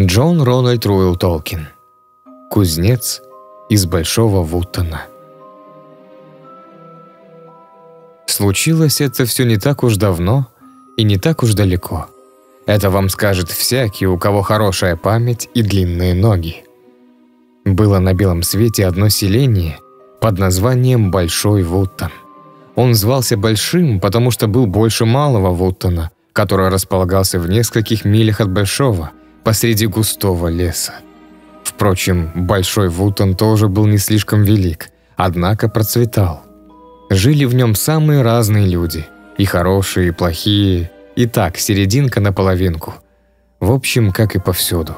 Джон Рональд Руэлл Толкин. Кузнец из Большого Вуттона. Случилось это все не так уж давно и не так уж далеко. Это вам скажет всякий, у кого хорошая память и длинные ноги. Было на белом свете одно селение под названием Большой Вуттон. Он звался Большим, потому что был больше Малого Вуттона, который располагался в нескольких милях от Большого, посреди густого леса. Впрочем, Большой Вутон тоже был не слишком велик, однако процветал. Жили в нем самые разные люди, и хорошие, и плохие, и так, серединка на половинку. В общем, как и повсюду.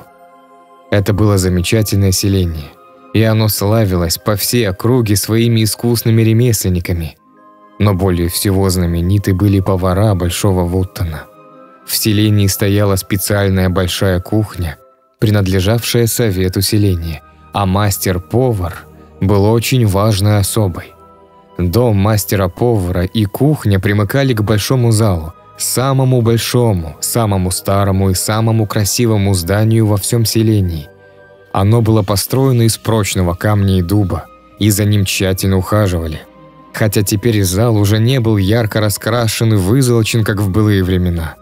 Это было замечательное селение, и оно славилось по всей округе своими искусными ремесленниками. Но более всего знамениты были повара Большого Вуттона. В селении стояла специальная большая кухня, принадлежавшая совету селения, а мастер-повар был очень важной особой. Дом мастера-повара и кухня примыкали к большому залу, самому большому, самому старому и самому красивому зданию во всем селении. Оно было построено из прочного камня и дуба, и за ним тщательно ухаживали. Хотя теперь зал уже не был ярко раскрашен и вызолочен, как в былые времена.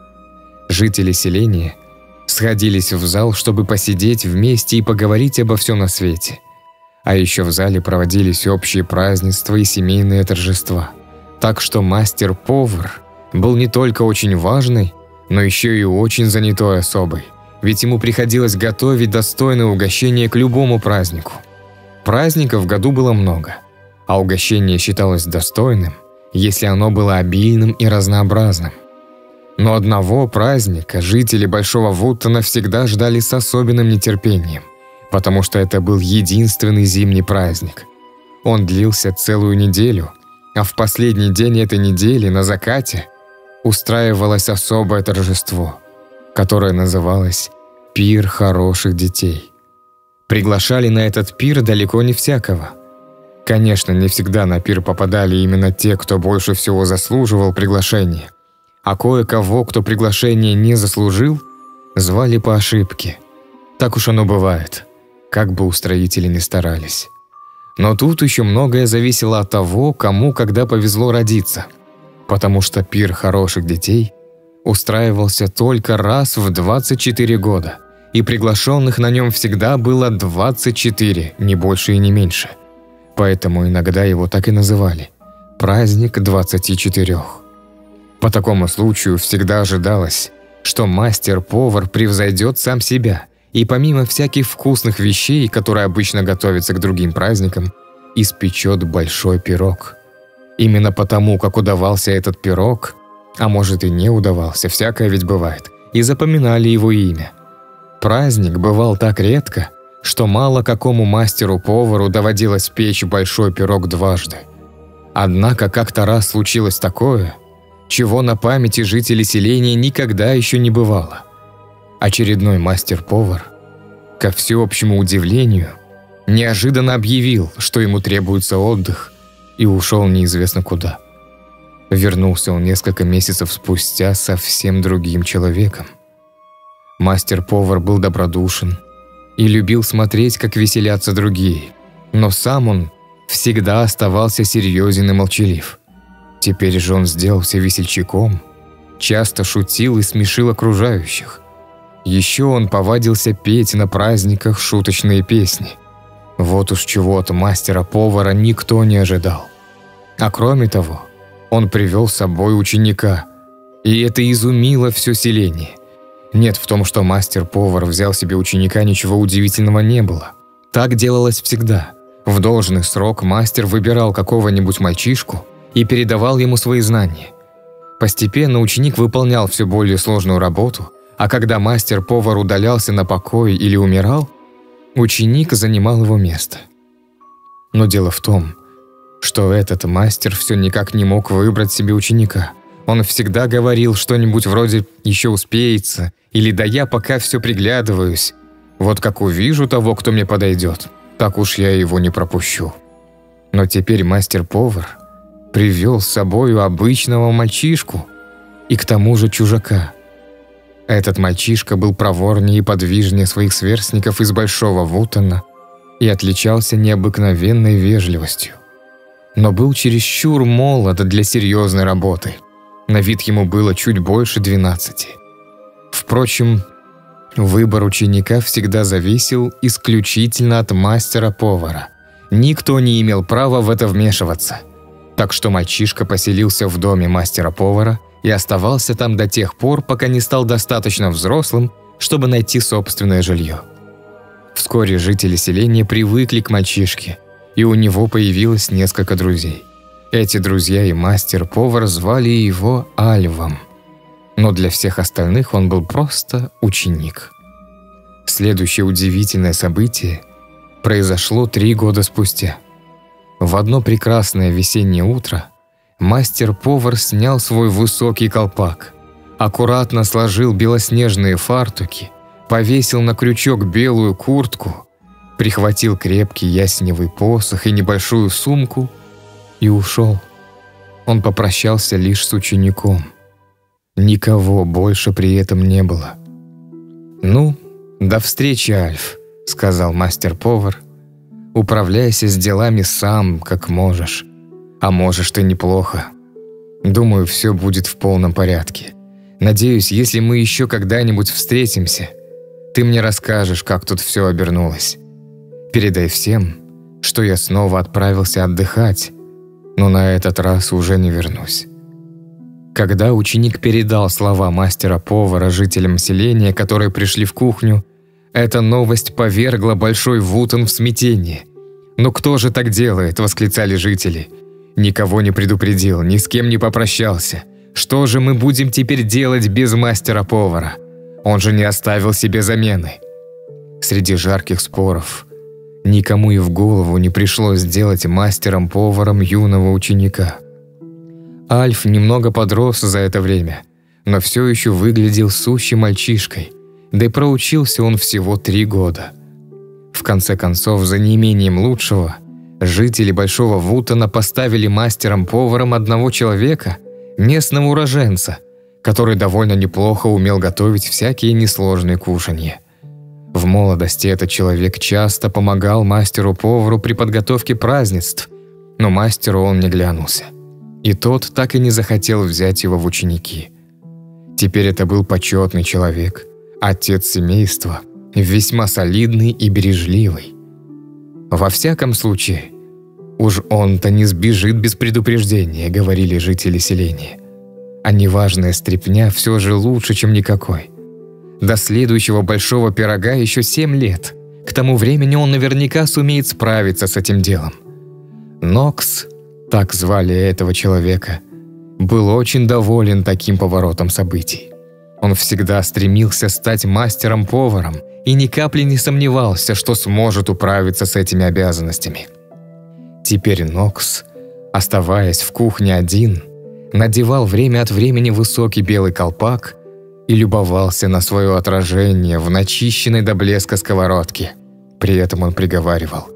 Жители селения сходились в зал, чтобы посидеть вместе и поговорить обо всем на свете. А еще в зале проводились общие празднества и семейные торжества. Так что мастер-повар был не только очень важный, но еще и очень занятой особой. Ведь ему приходилось готовить достойное угощение к любому празднику. Праздников в году было много, а угощение считалось достойным, если оно было обильным и разнообразным – но одного праздника жители Большого Вуттона всегда ждали с особенным нетерпением, потому что это был единственный зимний праздник. Он длился целую неделю, а в последний день этой недели на закате устраивалось особое торжество, которое называлось «Пир хороших детей». Приглашали на этот пир далеко не всякого. Конечно, не всегда на пир попадали именно те, кто больше всего заслуживал приглашения – а кое-кого, кто приглашение не заслужил, звали по ошибке. Так уж оно бывает, как бы устроители ни старались. Но тут еще многое зависело от того, кому когда повезло родиться. Потому что пир хороших детей устраивался только раз в 24 года, и приглашенных на нем всегда было 24, не больше и не меньше. Поэтому иногда его так и называли – «Праздник 24». По такому случаю всегда ожидалось, что мастер-повар превзойдет сам себя и помимо всяких вкусных вещей, которые обычно готовятся к другим праздникам, испечет большой пирог. Именно потому, как удавался этот пирог, а может и не удавался, всякое ведь бывает, и запоминали его имя. Праздник бывал так редко, что мало какому мастеру-повару доводилось печь большой пирог дважды. Однако как-то раз случилось такое – чего на памяти жителей селения никогда еще не бывало. Очередной мастер-повар, ко всеобщему удивлению, неожиданно объявил, что ему требуется отдых, и ушел неизвестно куда. Вернулся он несколько месяцев спустя совсем другим человеком. Мастер-повар был добродушен и любил смотреть, как веселятся другие, но сам он всегда оставался серьезен и молчалив. Теперь же он сделался весельчаком, часто шутил и смешил окружающих. Еще он повадился петь на праздниках шуточные песни. Вот уж чего от мастера-повара никто не ожидал. А кроме того, он привел с собой ученика, и это изумило все селение. Нет, в том, что мастер-повар взял себе ученика, ничего удивительного не было. Так делалось всегда. В должный срок мастер выбирал какого-нибудь мальчишку – и передавал ему свои знания. Постепенно ученик выполнял все более сложную работу, а когда мастер-повар удалялся на покой или умирал, ученик занимал его место. Но дело в том, что этот мастер все никак не мог выбрать себе ученика. Он всегда говорил что-нибудь вроде «еще успеется» или «да я пока все приглядываюсь». Вот как увижу того, кто мне подойдет, так уж я его не пропущу. Но теперь мастер-повар привел с собою обычного мальчишку и к тому же чужака. Этот мальчишка был проворнее и подвижнее своих сверстников из Большого Вутона и отличался необыкновенной вежливостью. Но был чересчур молод для серьезной работы. На вид ему было чуть больше 12. Впрочем, выбор ученика всегда зависел исключительно от мастера-повара. Никто не имел права в это вмешиваться. Так что мальчишка поселился в доме мастера-повара и оставался там до тех пор, пока не стал достаточно взрослым, чтобы найти собственное жилье. Вскоре жители селения привыкли к мальчишке, и у него появилось несколько друзей. Эти друзья и мастер-повар звали его Альвом. Но для всех остальных он был просто ученик. Следующее удивительное событие произошло три года спустя. В одно прекрасное весеннее утро – мастер-повар снял свой высокий колпак, аккуратно сложил белоснежные фартуки, повесил на крючок белую куртку, прихватил крепкий ясневый посох и небольшую сумку и ушел. Он попрощался лишь с учеником. Никого больше при этом не было. «Ну, до встречи, Альф», — сказал мастер-повар. «Управляйся с делами сам, как можешь. А можешь ты неплохо. Думаю, все будет в полном порядке. Надеюсь, если мы еще когда-нибудь встретимся, ты мне расскажешь, как тут все обернулось. Передай всем, что я снова отправился отдыхать, но на этот раз уже не вернусь. Когда ученик передал слова мастера-повара жителям селения, которые пришли в кухню, эта новость повергла Большой Вутон в смятение. «Ну кто же так делает?» – восклицали жители – Никого не предупредил, ни с кем не попрощался. Что же мы будем теперь делать без мастера-повара? Он же не оставил себе замены. Среди жарких споров никому и в голову не пришло сделать мастером-поваром юного ученика. Альф немного подрос за это время, но все еще выглядел сущей мальчишкой, да и проучился он всего три года. В конце концов, за неимением лучшего – Жители Большого Вутона поставили мастером-поваром одного человека, местного уроженца, который довольно неплохо умел готовить всякие несложные кушанья. В молодости этот человек часто помогал мастеру-повару при подготовке празднеств, но мастеру он не глянулся. И тот так и не захотел взять его в ученики. Теперь это был почетный человек, отец семейства, весьма солидный и бережливый. Во всяком случае, уж он-то не сбежит без предупреждения, говорили жители селения. А неважная стряпня все же лучше, чем никакой. До следующего большого пирога еще семь лет. К тому времени он наверняка сумеет справиться с этим делом. Нокс, так звали этого человека, был очень доволен таким поворотом событий. Он всегда стремился стать мастером-поваром и ни капли не сомневался, что сможет управиться с этими обязанностями. Теперь Нокс, оставаясь в кухне один, надевал время от времени высокий белый колпак и любовался на свое отражение в начищенной до блеска сковородке. При этом он приговаривал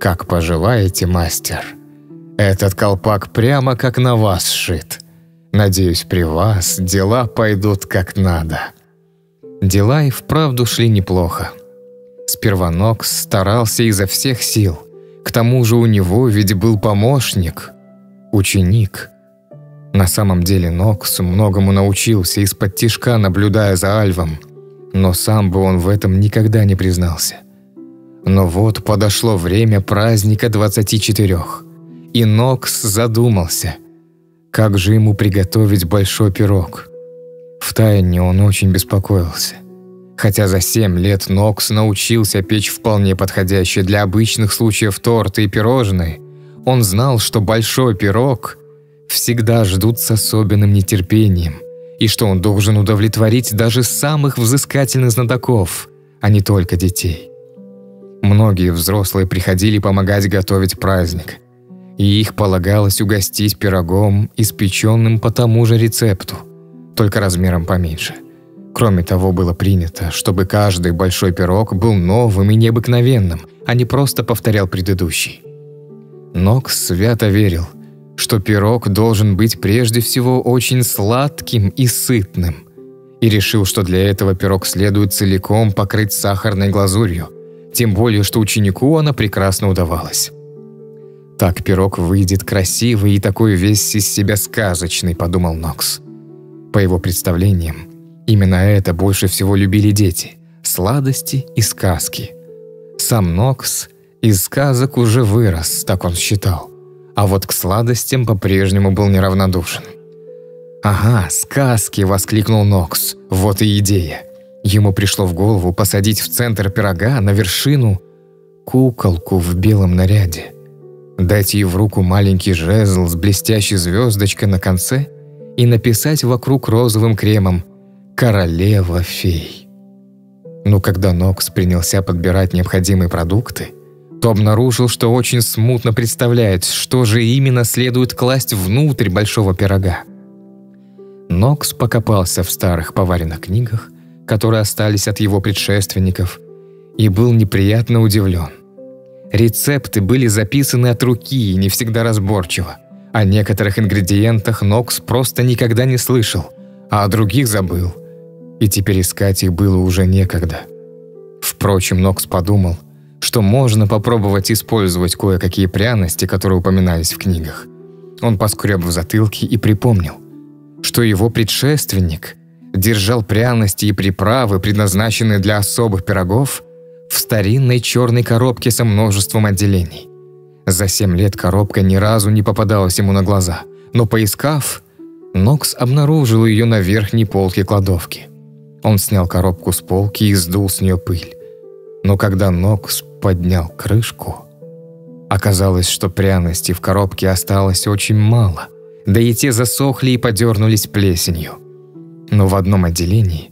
«Как поживаете, мастер? Этот колпак прямо как на вас сшит. Надеюсь, при вас дела пойдут как надо». Дела и вправду шли неплохо. Сперва Нокс старался изо всех сил. К тому же у него ведь был помощник, ученик. На самом деле Нокс многому научился из-под тишка, наблюдая за Альвом, но сам бы он в этом никогда не признался. Но вот подошло время праздника 24, и Нокс задумался, как же ему приготовить большой пирог – Втайне он очень беспокоился. Хотя за семь лет Нокс научился печь вполне подходящие для обычных случаев торты и пирожные, он знал, что большой пирог всегда ждут с особенным нетерпением, и что он должен удовлетворить даже самых взыскательных знатоков, а не только детей. Многие взрослые приходили помогать готовить праздник, и их полагалось угостить пирогом, испеченным по тому же рецепту – только размером поменьше. Кроме того, было принято, чтобы каждый большой пирог был новым и необыкновенным, а не просто повторял предыдущий. Нокс свято верил, что пирог должен быть прежде всего очень сладким и сытным. и решил, что для этого пирог следует целиком покрыть сахарной глазурью, тем более, что ученику она прекрасно удавалась. «Так пирог выйдет красивый и такой весь из себя сказочный», – подумал Нокс. По его представлениям, именно это больше всего любили дети – сладости и сказки. Сам Нокс из сказок уже вырос, так он считал, а вот к сладостям по-прежнему был неравнодушен. «Ага, сказки!» – воскликнул Нокс. «Вот и идея!» Ему пришло в голову посадить в центр пирога на вершину куколку в белом наряде – дать ей в руку маленький жезл с блестящей звездочкой на конце и написать вокруг розовым кремом «Королева фей». Но когда Нокс принялся подбирать необходимые продукты, то обнаружил, что очень смутно представляет, что же именно следует класть внутрь большого пирога. Нокс покопался в старых поваренных книгах, которые остались от его предшественников, и был неприятно удивлен – Рецепты были записаны от руки и не всегда разборчиво. О некоторых ингредиентах Нокс просто никогда не слышал, а о других забыл. И теперь искать их было уже некогда. Впрочем, Нокс подумал, что можно попробовать использовать кое-какие пряности, которые упоминались в книгах. Он поскреб в затылке и припомнил, что его предшественник держал пряности и приправы, предназначенные для особых пирогов, в старинной черной коробке со множеством отделений. За семь лет коробка ни разу не попадалась ему на глаза, но поискав, Нокс обнаружил ее на верхней полке кладовки. Он снял коробку с полки и сдул с нее пыль. Но когда Нокс поднял крышку, оказалось, что пряностей в коробке осталось очень мало, да и те засохли и подернулись плесенью. Но в одном отделении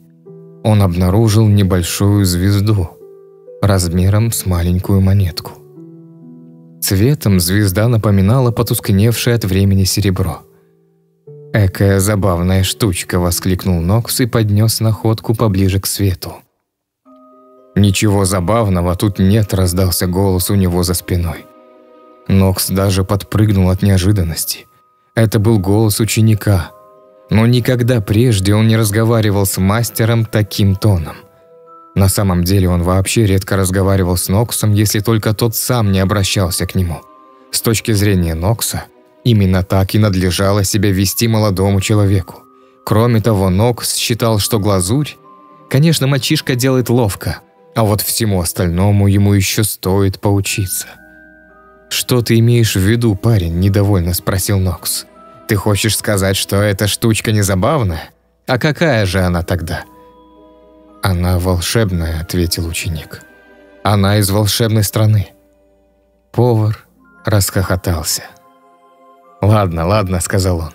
он обнаружил небольшую звезду – размером с маленькую монетку. Цветом звезда напоминала потускневшее от времени серебро. «Экая забавная штучка!» – воскликнул Нокс и поднес находку поближе к свету. «Ничего забавного тут нет», – раздался голос у него за спиной. Нокс даже подпрыгнул от неожиданности. Это был голос ученика, но никогда прежде он не разговаривал с мастером таким тоном. На самом деле он вообще редко разговаривал с Ноксом, если только тот сам не обращался к нему. С точки зрения Нокса, именно так и надлежало себя вести молодому человеку. Кроме того, Нокс считал, что глазурь, конечно, мальчишка делает ловко, а вот всему остальному ему еще стоит поучиться. «Что ты имеешь в виду, парень?» – недовольно спросил Нокс. «Ты хочешь сказать, что эта штучка не забавная? А какая же она тогда?» «Она волшебная», — ответил ученик. «Она из волшебной страны». Повар расхохотался. «Ладно, ладно», — сказал он.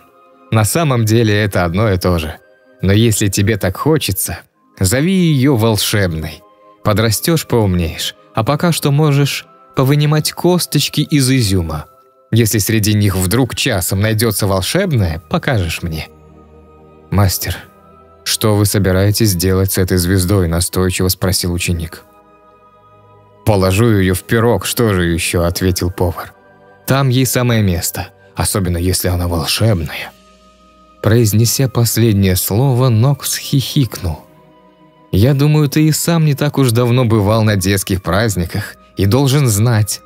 «На самом деле это одно и то же. Но если тебе так хочется, зови ее волшебной. Подрастешь, поумнеешь, а пока что можешь повынимать косточки из изюма. Если среди них вдруг часом найдется волшебная, покажешь мне». «Мастер», «Что вы собираетесь делать с этой звездой?» – настойчиво спросил ученик. «Положу ее в пирог, что же еще?» – ответил повар. «Там ей самое место, особенно если она волшебная». Произнеся последнее слово, Нокс хихикнул. «Я думаю, ты и сам не так уж давно бывал на детских праздниках и должен знать,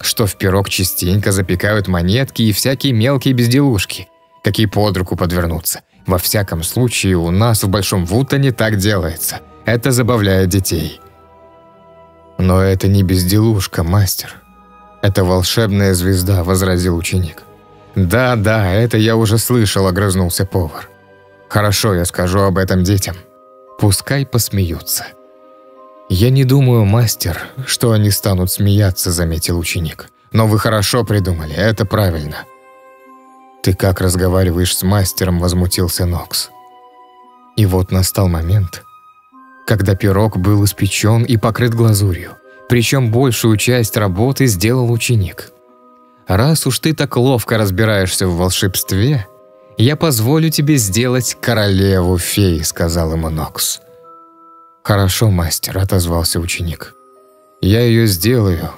что в пирог частенько запекают монетки и всякие мелкие безделушки, какие под руку подвернутся, во всяком случае, у нас в Большом Вутоне так делается. Это забавляет детей. Но это не безделушка, мастер. Это волшебная звезда, возразил ученик. Да, да, это я уже слышал, огрызнулся повар. Хорошо, я скажу об этом детям. Пускай посмеются. Я не думаю, мастер, что они станут смеяться, заметил ученик. Но вы хорошо придумали, это правильно. «Ты как разговариваешь с мастером?» – возмутился Нокс. И вот настал момент, когда пирог был испечен и покрыт глазурью, причем большую часть работы сделал ученик. «Раз уж ты так ловко разбираешься в волшебстве, я позволю тебе сделать королеву фей», – сказал ему Нокс. «Хорошо, мастер», – отозвался ученик. «Я ее сделаю,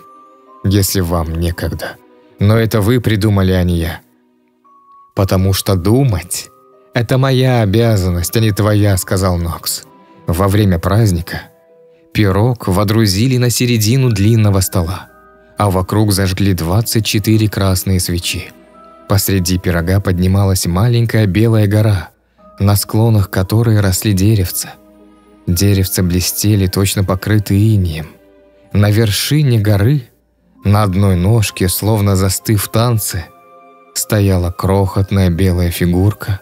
если вам некогда. Но это вы придумали, а не я потому что думать – «Это моя обязанность, а не твоя», — сказал Нокс. Во время праздника пирог водрузили на середину длинного стола, а вокруг зажгли 24 красные свечи. Посреди пирога поднималась маленькая белая гора, на склонах которой росли деревца. Деревца блестели, точно покрытые инием. На вершине горы, на одной ножке, словно застыв в танце, стояла крохотная белая фигурка,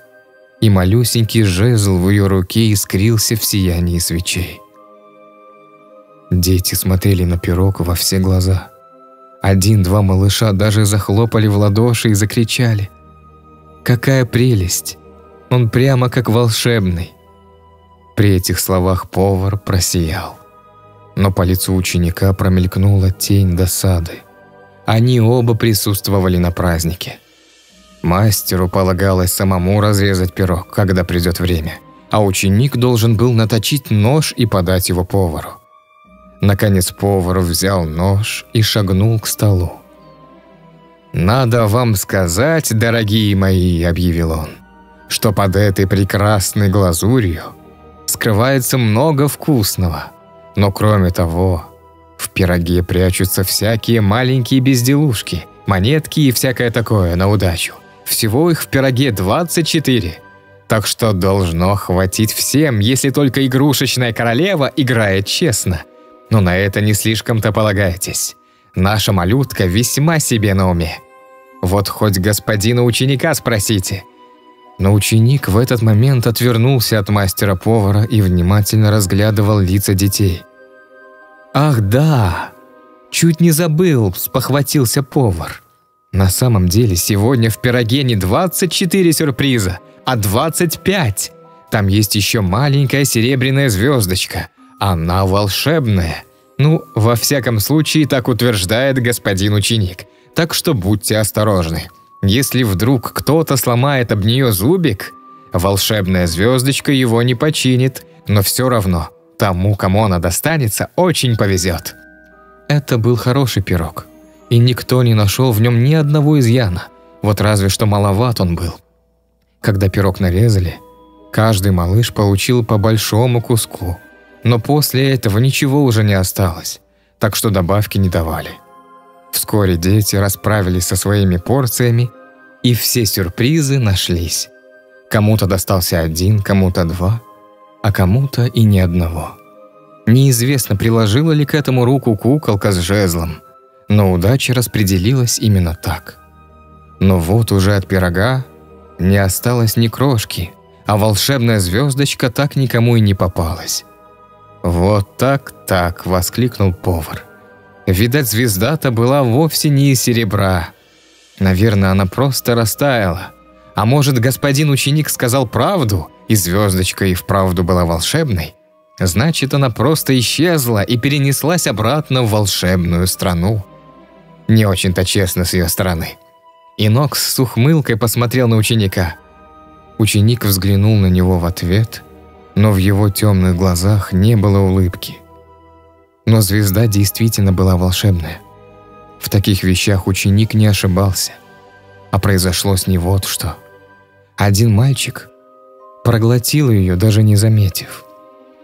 и малюсенький жезл в ее руке искрился в сиянии свечей. Дети смотрели на пирог во все глаза. Один-два малыша даже захлопали в ладоши и закричали. «Какая прелесть! Он прямо как волшебный!» При этих словах повар просиял. Но по лицу ученика промелькнула тень досады. Они оба присутствовали на празднике. Мастеру полагалось самому разрезать пирог, когда придет время, а ученик должен был наточить нож и подать его повару. Наконец повар взял нож и шагнул к столу. «Надо вам сказать, дорогие мои», — объявил он, «что под этой прекрасной глазурью скрывается много вкусного. Но кроме того, в пироге прячутся всякие маленькие безделушки, монетки и всякое такое на удачу. Всего их в пироге 24. Так что должно хватить всем, если только игрушечная королева играет честно. Но на это не слишком-то полагайтесь. Наша малютка весьма себе на уме. Вот хоть господина ученика спросите. Но ученик в этот момент отвернулся от мастера-повара и внимательно разглядывал лица детей. «Ах да! Чуть не забыл!» – спохватился повар. На самом деле сегодня в пироге не 24 сюрприза, а 25. Там есть еще маленькая серебряная звездочка. Она волшебная. Ну, во всяком случае, так утверждает господин ученик. Так что будьте осторожны. Если вдруг кто-то сломает об нее зубик, волшебная звездочка его не починит, но все равно тому, кому она достанется, очень повезет. Это был хороший пирог и никто не нашел в нем ни одного изъяна, вот разве что маловат он был. Когда пирог нарезали, каждый малыш получил по большому куску, но после этого ничего уже не осталось, так что добавки не давали. Вскоре дети расправились со своими порциями, и все сюрпризы нашлись. Кому-то достался один, кому-то два, а кому-то и ни одного. Неизвестно, приложила ли к этому руку куколка с жезлом – но удача распределилась именно так. Но вот уже от пирога не осталось ни крошки, а волшебная звездочка так никому и не попалась. «Вот так-так!» – воскликнул повар. Видать, звезда-то была вовсе не из серебра. Наверное, она просто растаяла. А может, господин ученик сказал правду, и звездочка и вправду была волшебной? Значит, она просто исчезла и перенеслась обратно в волшебную страну. Не очень-то честно с ее стороны. И Нокс с ухмылкой посмотрел на ученика. Ученик взглянул на него в ответ, но в его темных глазах не было улыбки. Но звезда действительно была волшебная. В таких вещах ученик не ошибался. А произошло с ней вот что. Один мальчик проглотил ее, даже не заметив.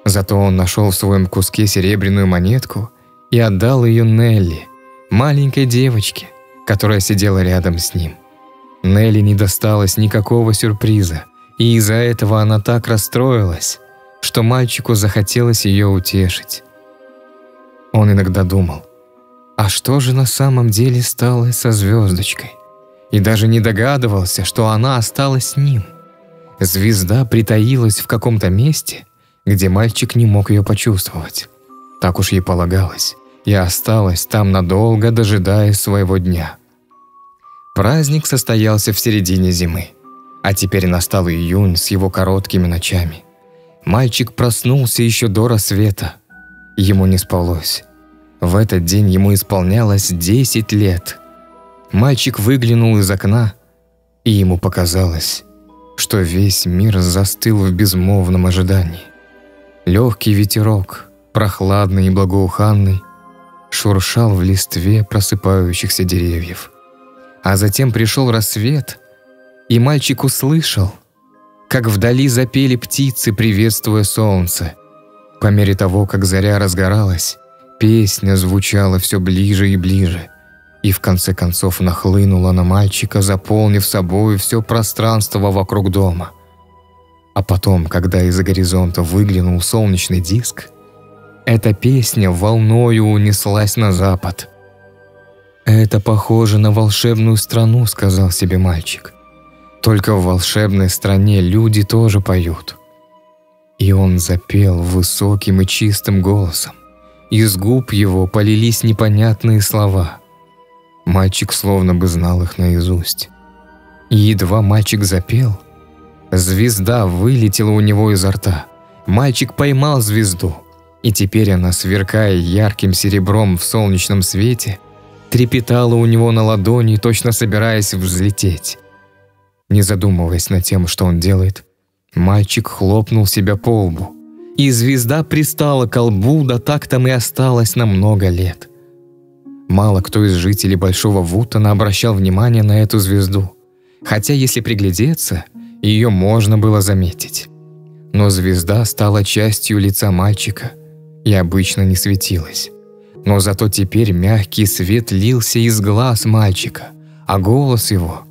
Зато он нашел в своем куске серебряную монетку и отдал ее Нелли, маленькой девочке, которая сидела рядом с ним. Нелли не досталось никакого сюрприза, и из-за этого она так расстроилась, что мальчику захотелось ее утешить. Он иногда думал, а что же на самом деле стало со звездочкой? И даже не догадывался, что она осталась с ним. Звезда притаилась в каком-то месте, где мальчик не мог ее почувствовать. Так уж ей полагалось и осталась там надолго, дожидаясь своего дня. Праздник состоялся в середине зимы, а теперь настал июнь с его короткими ночами. Мальчик проснулся еще до рассвета. Ему не спалось. В этот день ему исполнялось 10 лет. Мальчик выглянул из окна, и ему показалось, что весь мир застыл в безмолвном ожидании. Легкий ветерок, прохладный и благоуханный, шуршал в листве просыпающихся деревьев. А затем пришел рассвет, и мальчик услышал, как вдали запели птицы, приветствуя солнце. По мере того, как заря разгоралась, песня звучала все ближе и ближе, и в конце концов нахлынула на мальчика, заполнив собой все пространство вокруг дома. А потом, когда из-за горизонта выглянул солнечный диск, эта песня волною унеслась на запад. «Это похоже на волшебную страну», — сказал себе мальчик. «Только в волшебной стране люди тоже поют». И он запел высоким и чистым голосом. Из губ его полились непонятные слова. Мальчик словно бы знал их наизусть. И едва мальчик запел, звезда вылетела у него изо рта. Мальчик поймал звезду, и теперь она, сверкая ярким серебром в солнечном свете, трепетала у него на ладони, точно собираясь взлететь. Не задумываясь над тем, что он делает, мальчик хлопнул себя по лбу, и звезда пристала к лбу, да так там и осталась на много лет. Мало кто из жителей Большого Вутона обращал внимание на эту звезду, хотя если приглядеться, ее можно было заметить. Но звезда стала частью лица мальчика и обычно не светилась. Но зато теперь мягкий свет лился из глаз мальчика, а голос его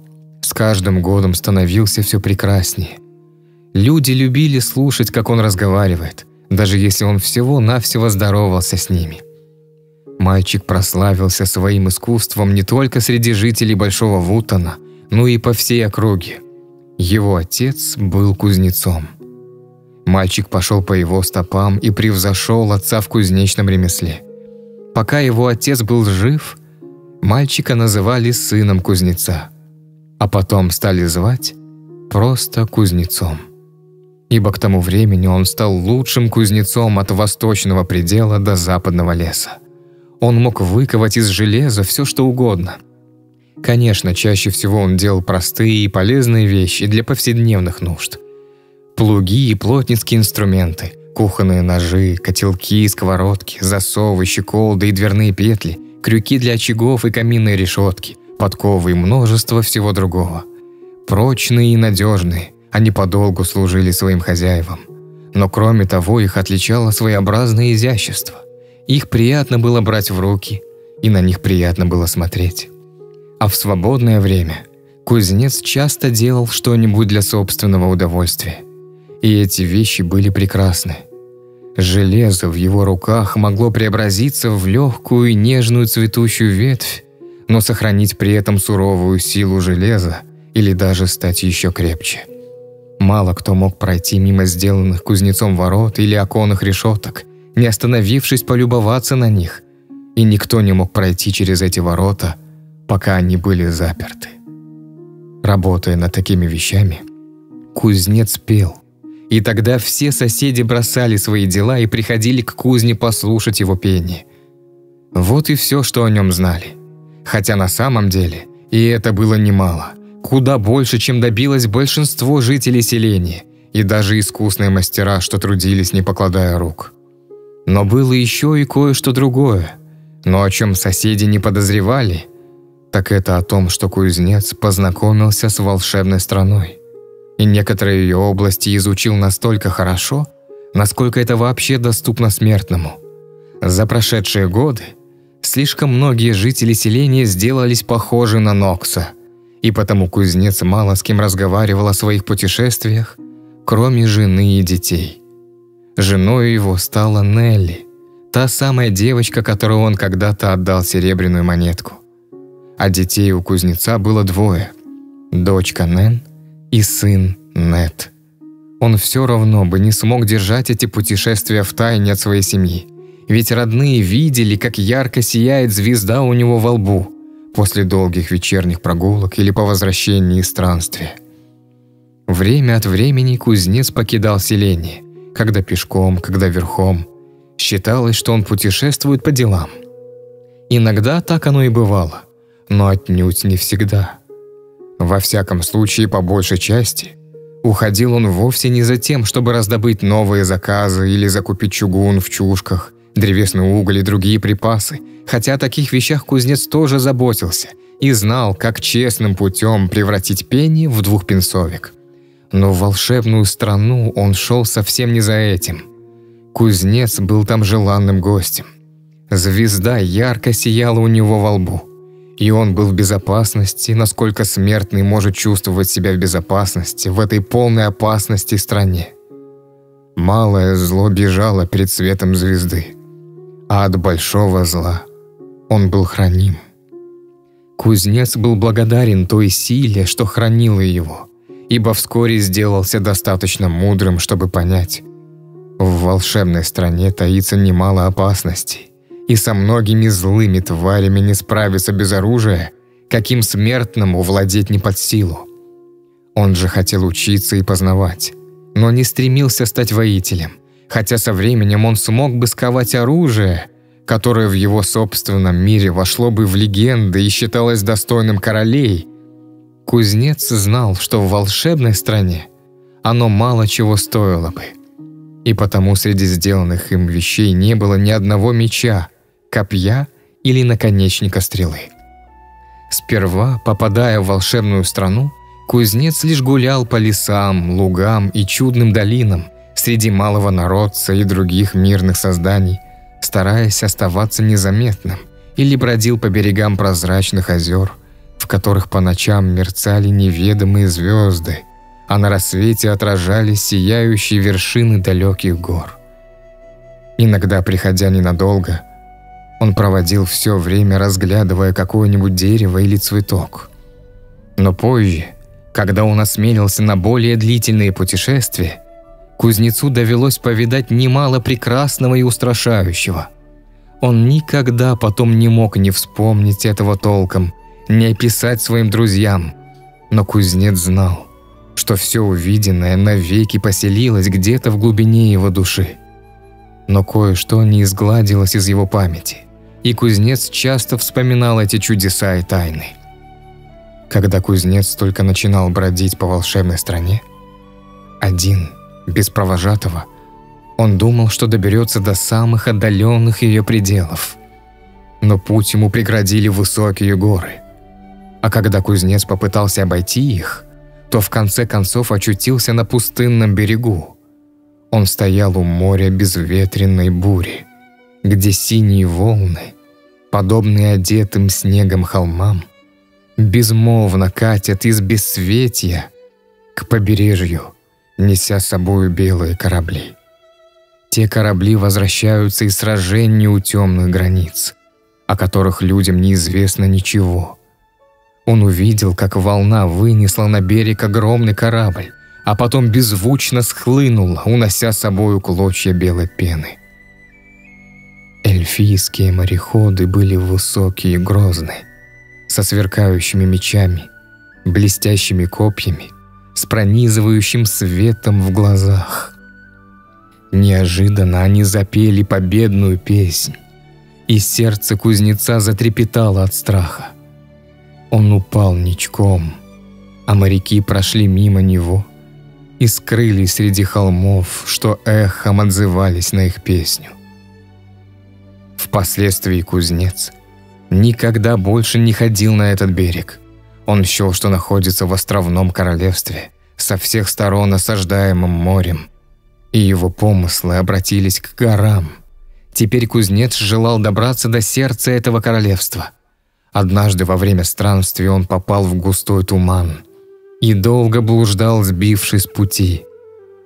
с каждым годом становился все прекраснее. Люди любили слушать, как он разговаривает, даже если он всего-навсего здоровался с ними. Мальчик прославился своим искусством не только среди жителей Большого Вутона, но и по всей округе. Его отец был кузнецом. Мальчик пошел по его стопам и превзошел отца в кузнечном ремесле. Пока его отец был жив, мальчика называли сыном кузнеца, а потом стали звать просто кузнецом. Ибо к тому времени он стал лучшим кузнецом от восточного предела до западного леса. Он мог выковать из железа все, что угодно. Конечно, чаще всего он делал простые и полезные вещи для повседневных нужд. Плуги и плотницкие инструменты, Кухонные ножи, котелки, сковородки, засовы, щеколды и дверные петли, крюки для очагов и каминные решетки, подковы и множество всего другого. Прочные и надежные, они подолгу служили своим хозяевам. Но кроме того, их отличало своеобразное изящество. Их приятно было брать в руки, и на них приятно было смотреть. А в свободное время кузнец часто делал что-нибудь для собственного удовольствия. И эти вещи были прекрасны. Железо в его руках могло преобразиться в легкую и нежную цветущую ветвь, но сохранить при этом суровую силу железа или даже стать еще крепче. Мало кто мог пройти мимо сделанных кузнецом ворот или оконных решеток, не остановившись полюбоваться на них, и никто не мог пройти через эти ворота, пока они были заперты. Работая над такими вещами, кузнец пел – и тогда все соседи бросали свои дела и приходили к кузне послушать его пение. Вот и все, что о нем знали. Хотя на самом деле, и это было немало, куда больше, чем добилось большинство жителей селения, и даже искусные мастера, что трудились, не покладая рук. Но было еще и кое-что другое, но о чем соседи не подозревали, так это о том, что кузнец познакомился с волшебной страной и некоторые ее области изучил настолько хорошо, насколько это вообще доступно смертному. За прошедшие годы слишком многие жители селения сделались похожи на Нокса, и потому кузнец мало с кем разговаривал о своих путешествиях, кроме жены и детей. Женой его стала Нелли, та самая девочка, которой он когда-то отдал серебряную монетку. А детей у кузнеца было двое – дочка Нэн и сын Нет. Он все равно бы не смог держать эти путешествия в тайне от своей семьи. Ведь родные видели, как ярко сияет звезда у него во лбу после долгих вечерних прогулок или по возвращении из странствия. Время от времени кузнец покидал селение, когда пешком, когда верхом. Считалось, что он путешествует по делам. Иногда так оно и бывало, но отнюдь не всегда – во всяком случае, по большей части, уходил он вовсе не за тем, чтобы раздобыть новые заказы или закупить чугун в чушках, древесный уголь и другие припасы, хотя о таких вещах кузнец тоже заботился и знал, как честным путем превратить пенни в двухпенсовик. Но в волшебную страну он шел совсем не за этим. Кузнец был там желанным гостем. Звезда ярко сияла у него во лбу. И он был в безопасности, насколько смертный может чувствовать себя в безопасности в этой полной опасности стране. Малое зло бежало перед светом звезды, а от большого зла он был храним. Кузнец был благодарен той силе, что хранила его, ибо вскоре сделался достаточно мудрым, чтобы понять, в волшебной стране таится немало опасностей, и со многими злыми тварями не справиться без оружия, каким смертному владеть не под силу. Он же хотел учиться и познавать, но не стремился стать воителем, хотя со временем он смог бы сковать оружие, которое в его собственном мире вошло бы в легенды и считалось достойным королей. Кузнец знал, что в волшебной стране оно мало чего стоило бы. И потому среди сделанных им вещей не было ни одного меча, копья или наконечника стрелы. Сперва, попадая в волшебную страну, кузнец лишь гулял по лесам, лугам и чудным долинам среди малого народца и других мирных созданий, стараясь оставаться незаметным, или бродил по берегам прозрачных озер, в которых по ночам мерцали неведомые звезды, а на рассвете отражались сияющие вершины далеких гор. Иногда, приходя ненадолго, он проводил все время, разглядывая какое-нибудь дерево или цветок. Но позже, когда он осмелился на более длительные путешествия, кузнецу довелось повидать немало прекрасного и устрашающего. Он никогда потом не мог не вспомнить этого толком, не описать своим друзьям. Но кузнец знал, что все увиденное навеки поселилось где-то в глубине его души. Но кое-что не изгладилось из его памяти и кузнец часто вспоминал эти чудеса и тайны. Когда кузнец только начинал бродить по волшебной стране, один, без провожатого, он думал, что доберется до самых отдаленных ее пределов. Но путь ему преградили высокие горы. А когда кузнец попытался обойти их, то в конце концов очутился на пустынном берегу. Он стоял у моря безветренной бури где синие волны, подобные одетым снегом холмам, безмолвно катят из бессветия к побережью, неся с собою белые корабли. Те корабли возвращаются из сражений у темных границ, о которых людям неизвестно ничего. Он увидел, как волна вынесла на берег огромный корабль, а потом беззвучно схлынула, унося с собою клочья белой пены. Эльфийские мореходы были высокие и грозные, со сверкающими мечами, блестящими копьями, с пронизывающим светом в глазах. Неожиданно они запели победную песнь, и сердце кузнеца затрепетало от страха. Он упал ничком, а моряки прошли мимо него и скрылись среди холмов, что эхом отзывались на их песню. Впоследствии кузнец никогда больше не ходил на этот берег. Он счел, что находится в островном королевстве, со всех сторон осаждаемым морем, и его помыслы обратились к горам. Теперь кузнец желал добраться до сердца этого королевства. Однажды во время странствия он попал в густой туман и долго блуждал, сбившись с пути,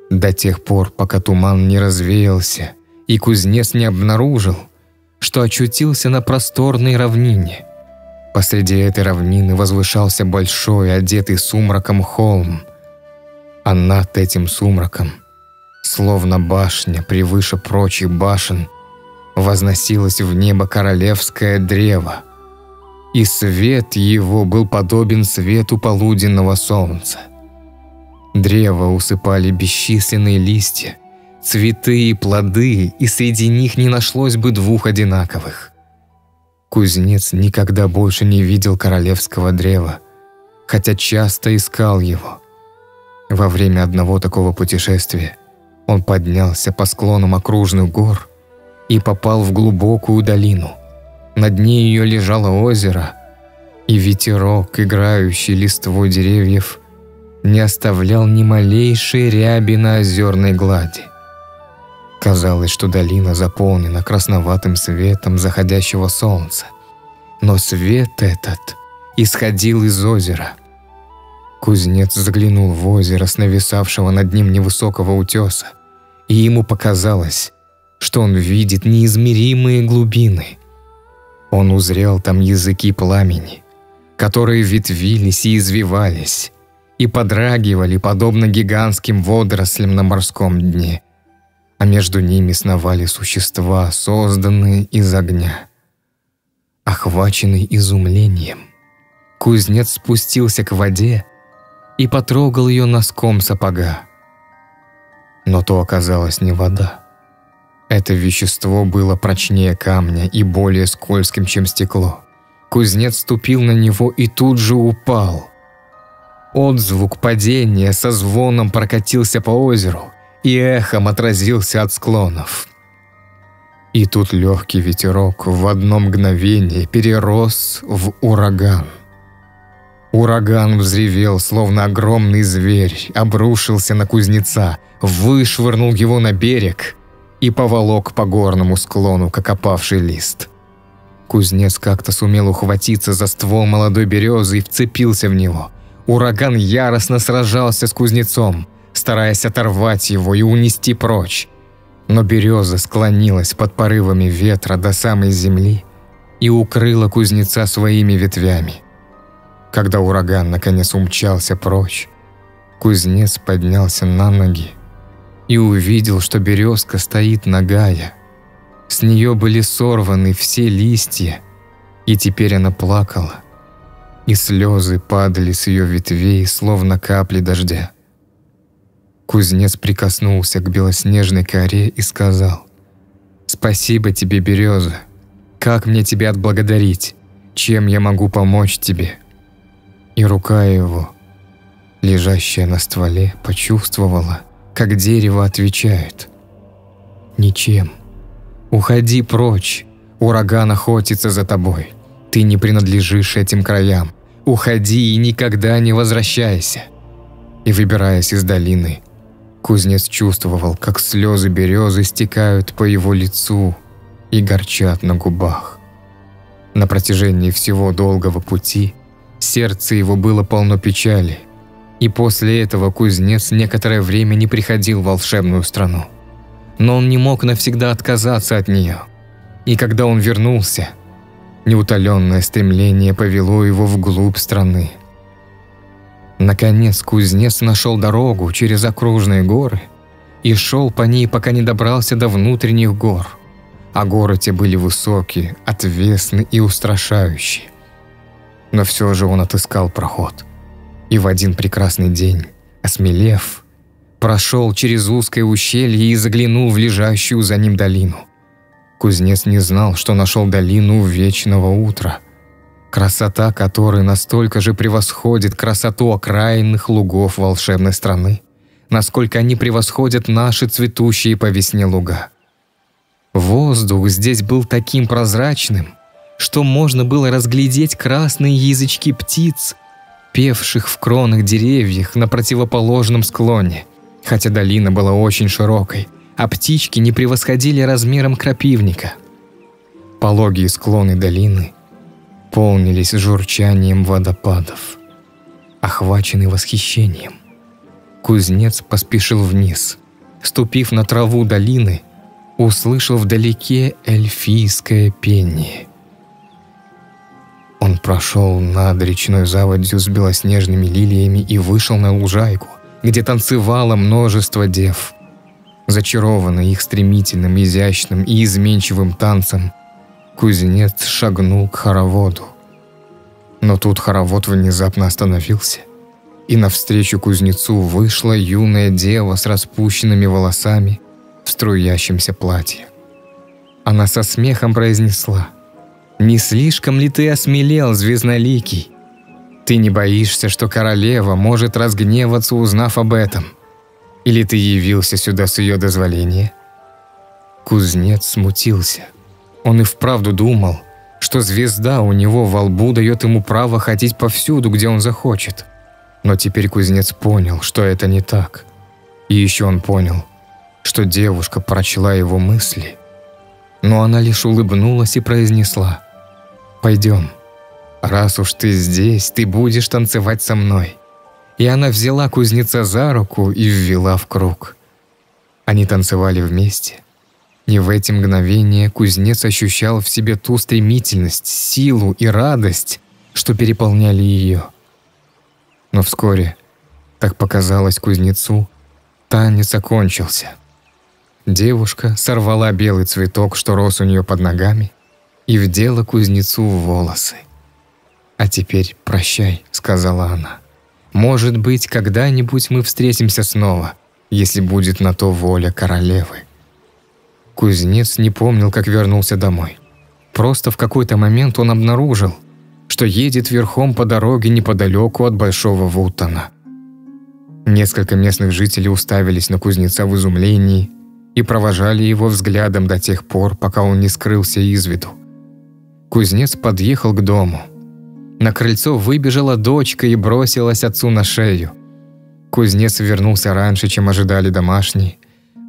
до тех пор, пока туман не развеялся и кузнец не обнаружил – что очутился на просторной равнине. Посреди этой равнины возвышался большой, одетый сумраком холм, а над этим сумраком, словно башня превыше прочих башен, возносилось в небо королевское древо, и свет его был подобен свету полуденного солнца. Древо усыпали бесчисленные листья, цветы и плоды, и среди них не нашлось бы двух одинаковых. Кузнец никогда больше не видел королевского древа, хотя часто искал его. Во время одного такого путешествия он поднялся по склонам окружных гор и попал в глубокую долину. На дне ее лежало озеро, и ветерок, играющий листвой деревьев, не оставлял ни малейшей ряби на озерной глади. Казалось, что долина заполнена красноватым светом заходящего солнца. Но свет этот исходил из озера. Кузнец заглянул в озеро с нависавшего над ним невысокого утеса, и ему показалось, что он видит неизмеримые глубины. Он узрел там языки пламени, которые ветвились и извивались, и подрагивали, подобно гигантским водорослям на морском дне – а между ними сновали существа, созданные из огня. Охваченный изумлением, кузнец спустился к воде и потрогал ее носком сапога. Но то оказалось не вода. Это вещество было прочнее камня и более скользким, чем стекло. Кузнец ступил на него и тут же упал. Отзвук падения со звоном прокатился по озеру, и эхом отразился от склонов. И тут легкий ветерок в одно мгновение перерос в ураган. Ураган взревел, словно огромный зверь, обрушился на кузнеца, вышвырнул его на берег и поволок по горному склону, как опавший лист. Кузнец как-то сумел ухватиться за ствол молодой березы и вцепился в него. Ураган яростно сражался с кузнецом стараясь оторвать его и унести прочь. Но береза склонилась под порывами ветра до самой земли и укрыла кузнеца своими ветвями. Когда ураган наконец умчался прочь, кузнец поднялся на ноги и увидел, что березка стоит нагая. С нее были сорваны все листья, и теперь она плакала, и слезы падали с ее ветвей, словно капли дождя. Кузнец прикоснулся к белоснежной коре и сказал, «Спасибо тебе, береза. Как мне тебя отблагодарить? Чем я могу помочь тебе?» И рука его, лежащая на стволе, почувствовала, как дерево отвечает. «Ничем. Уходи прочь. Ураган охотится за тобой. Ты не принадлежишь этим краям. Уходи и никогда не возвращайся». И выбираясь из долины, Кузнец чувствовал, как слезы березы стекают по его лицу и горчат на губах. На протяжении всего долгого пути сердце его было полно печали, и после этого кузнец некоторое время не приходил в волшебную страну. Но он не мог навсегда отказаться от нее. И когда он вернулся, неутоленное стремление повело его вглубь страны – Наконец кузнец нашел дорогу через окружные горы и шел по ней, пока не добрался до внутренних гор. А горы те были высокие, отвесны и устрашающие. Но все же он отыскал проход. И в один прекрасный день, осмелев, прошел через узкое ущелье и заглянул в лежащую за ним долину. Кузнец не знал, что нашел долину вечного утра – красота которой настолько же превосходит красоту окраинных лугов волшебной страны, насколько они превосходят наши цветущие по весне луга. Воздух здесь был таким прозрачным, что можно было разглядеть красные язычки птиц, певших в кронах деревьев на противоположном склоне, хотя долина была очень широкой, а птички не превосходили размером крапивника. Пологие склоны долины – полнились журчанием водопадов. Охваченный восхищением, кузнец поспешил вниз. Ступив на траву долины, услышал вдалеке эльфийское пение. Он прошел над речной заводью с белоснежными лилиями и вышел на лужайку, где танцевало множество дев. Зачарованный их стремительным, изящным и изменчивым танцем – Кузнец шагнул к хороводу. Но тут хоровод внезапно остановился, и навстречу кузнецу вышла юная дева с распущенными волосами в струящемся платье. Она со смехом произнесла «Не слишком ли ты осмелел, звездноликий? Ты не боишься, что королева может разгневаться, узнав об этом? Или ты явился сюда с ее дозволения?» Кузнец смутился – он и вправду думал, что звезда у него во лбу дает ему право ходить повсюду, где он захочет. Но теперь кузнец понял, что это не так. И еще он понял, что девушка прочла его мысли. Но она лишь улыбнулась и произнесла «Пойдем, раз уж ты здесь, ты будешь танцевать со мной». И она взяла кузнеца за руку и ввела в круг. Они танцевали вместе. И в эти мгновения кузнец ощущал в себе ту стремительность, силу и радость, что переполняли ее. Но вскоре, так показалось кузнецу, танец окончился. Девушка сорвала белый цветок, что рос у нее под ногами, и вдела кузнецу в волосы. «А теперь прощай», — сказала она. «Может быть, когда-нибудь мы встретимся снова, если будет на то воля королевы». Кузнец не помнил, как вернулся домой. Просто в какой-то момент он обнаружил, что едет верхом по дороге неподалеку от Большого Вутона. Несколько местных жителей уставились на кузнеца в изумлении и провожали его взглядом до тех пор, пока он не скрылся из виду. Кузнец подъехал к дому. На крыльцо выбежала дочка и бросилась отцу на шею. Кузнец вернулся раньше, чем ожидали домашние,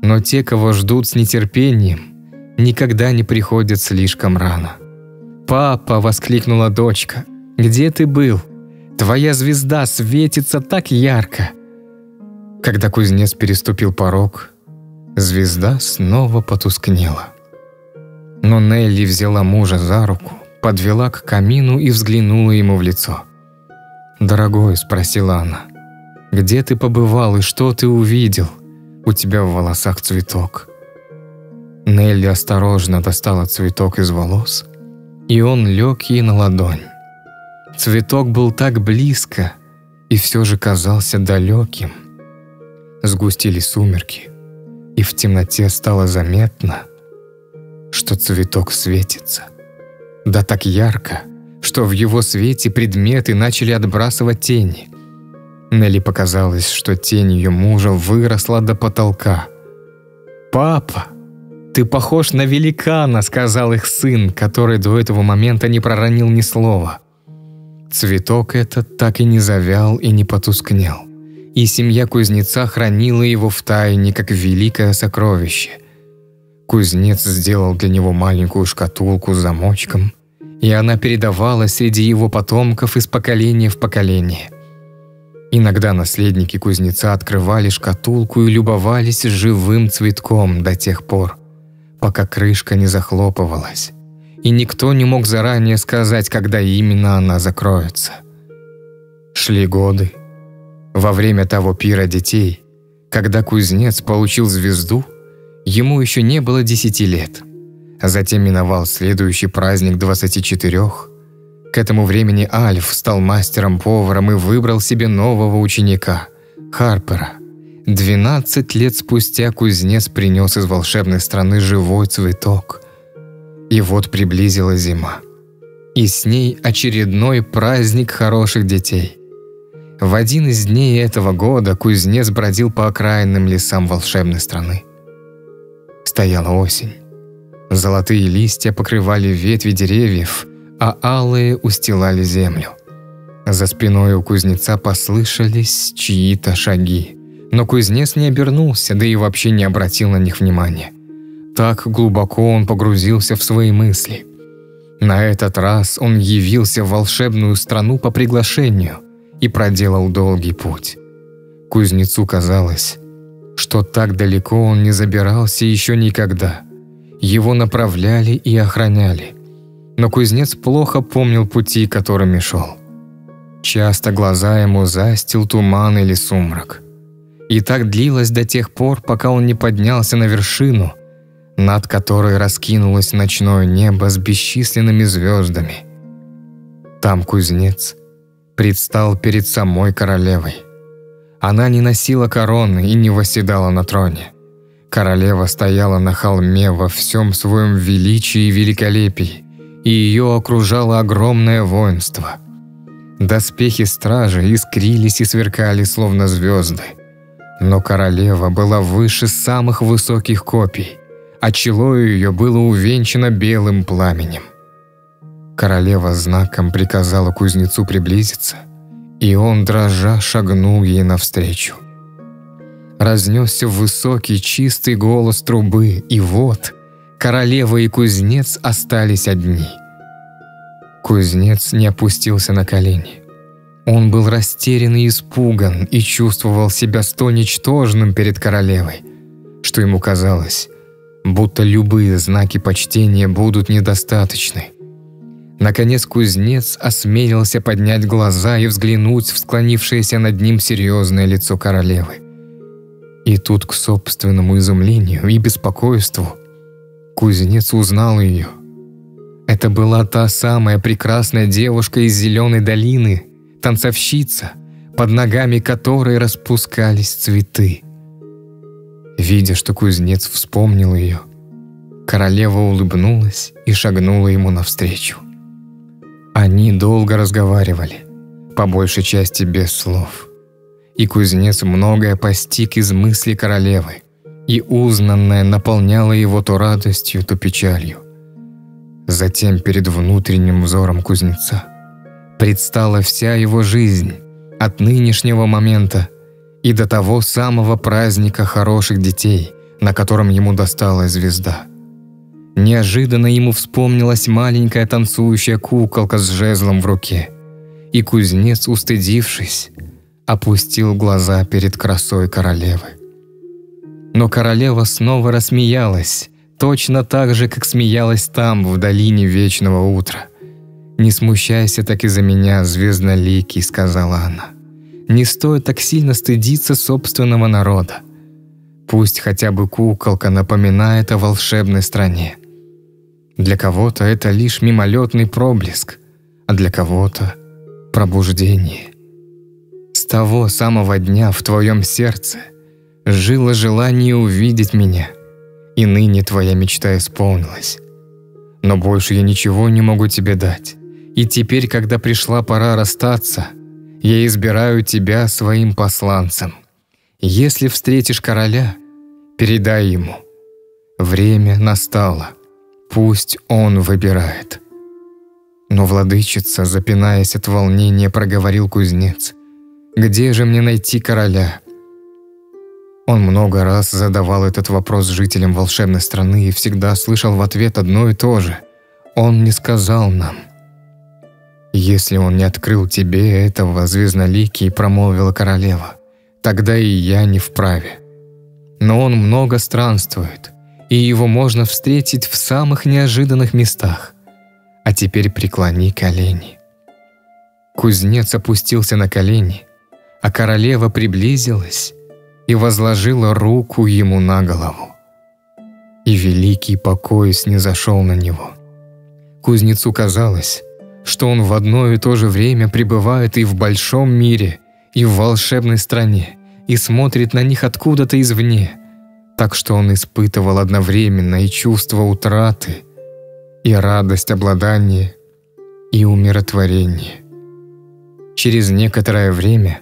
но те, кого ждут с нетерпением, никогда не приходят слишком рано. «Папа!» – воскликнула дочка. «Где ты был? Твоя звезда светится так ярко!» Когда кузнец переступил порог, звезда снова потускнела. Но Нелли взяла мужа за руку, подвела к камину и взглянула ему в лицо. «Дорогой», – спросила она, – «где ты побывал и что ты увидел? У тебя в волосах цветок». Нелли осторожно достала цветок из волос – и он лег ей на ладонь. Цветок был так близко и все же казался далеким. Сгустились сумерки, и в темноте стало заметно, что цветок светится. Да так ярко, что в его свете предметы начали отбрасывать тени. Нелли показалось, что тень ее мужа выросла до потолка. «Папа!» «Ты похож на великана», — сказал их сын, который до этого момента не проронил ни слова. Цветок этот так и не завял и не потускнел. И семья кузнеца хранила его в тайне, как великое сокровище. Кузнец сделал для него маленькую шкатулку с замочком, и она передавалась среди его потомков из поколения в поколение. Иногда наследники кузнеца открывали шкатулку и любовались живым цветком до тех пор, пока крышка не захлопывалась, и никто не мог заранее сказать, когда именно она закроется. Шли годы. Во время того пира детей, когда кузнец получил звезду, ему еще не было десяти лет. А затем миновал следующий праздник 24 К этому времени Альф стал мастером-поваром и выбрал себе нового ученика – Харпера – Двенадцать лет спустя кузнец принес из волшебной страны живой цветок. И вот приблизила зима. И с ней очередной праздник хороших детей. В один из дней этого года кузнец бродил по окраинным лесам волшебной страны. Стояла осень. Золотые листья покрывали ветви деревьев, а алые устилали землю. За спиной у кузнеца послышались чьи-то шаги но кузнец не обернулся, да и вообще не обратил на них внимания. Так глубоко он погрузился в свои мысли. На этот раз он явился в волшебную страну по приглашению и проделал долгий путь. Кузнецу казалось, что так далеко он не забирался еще никогда. Его направляли и охраняли. Но кузнец плохо помнил пути, которыми шел. Часто глаза ему застил туман или сумрак. И так длилось до тех пор, пока он не поднялся на вершину, над которой раскинулось ночное небо с бесчисленными звездами. Там кузнец предстал перед самой королевой. Она не носила короны и не восседала на троне. Королева стояла на холме во всем своем величии и великолепии, и ее окружало огромное воинство. Доспехи стражи искрились и сверкали, словно звезды – но королева была выше самых высоких копий, а чело ее было увенчано белым пламенем. Королева знаком приказала кузнецу приблизиться И он, дрожа, шагнул ей навстречу. Разнесся высокий чистый голос трубы, и вот королева и кузнец остались одни. Кузнец не опустился на колени. Он был растерян и испуган и чувствовал себя столь ничтожным перед королевой, что ему казалось, будто любые знаки почтения будут недостаточны. Наконец кузнец осмелился поднять глаза и взглянуть в склонившееся над ним серьезное лицо королевы. И тут, к собственному изумлению и беспокойству, кузнец узнал ее. Это была та самая прекрасная девушка из Зеленой долины, танцовщица, под ногами которой распускались цветы. Видя, что кузнец вспомнил ее, королева улыбнулась и шагнула ему навстречу. Они долго разговаривали, по большей части без слов. И кузнец многое постиг из мысли королевы, и узнанное наполняло его то радостью, то печалью. Затем перед внутренним взором кузнеца предстала вся его жизнь от нынешнего момента и до того самого праздника хороших детей, на котором ему досталась звезда. Неожиданно ему вспомнилась маленькая танцующая куколка с жезлом в руке, и кузнец, устыдившись, опустил глаза перед красой королевы. Но королева снова рассмеялась, точно так же, как смеялась там, в долине вечного утра. «Не смущайся так из-за меня, звездноликий», — сказала она. Не стоит так сильно стыдиться собственного народа. Пусть хотя бы куколка напоминает о волшебной стране. Для кого-то это лишь мимолетный проблеск, а для кого-то – пробуждение. С того самого дня в твоем сердце жило желание увидеть меня, и ныне твоя мечта исполнилась. Но больше я ничего не могу тебе дать. И теперь, когда пришла пора расстаться – я избираю тебя своим посланцем. Если встретишь короля, передай ему. Время настало. Пусть он выбирает». Но владычица, запинаясь от волнения, проговорил кузнец. «Где же мне найти короля?» Он много раз задавал этот вопрос жителям волшебной страны и всегда слышал в ответ одно и то же. «Он не сказал нам». «Если он не открыл тебе этого, звездноликий», — промолвила королева, «тогда и я не вправе. Но он много странствует, и его можно встретить в самых неожиданных местах. А теперь преклони колени». Кузнец опустился на колени, а королева приблизилась и возложила руку ему на голову. И великий покой снизошел на него. Кузнецу казалось, что он в одно и то же время пребывает и в большом мире, и в волшебной стране, и смотрит на них откуда-то извне, так что он испытывал одновременно и чувство утраты, и радость обладания, и умиротворение. Через некоторое время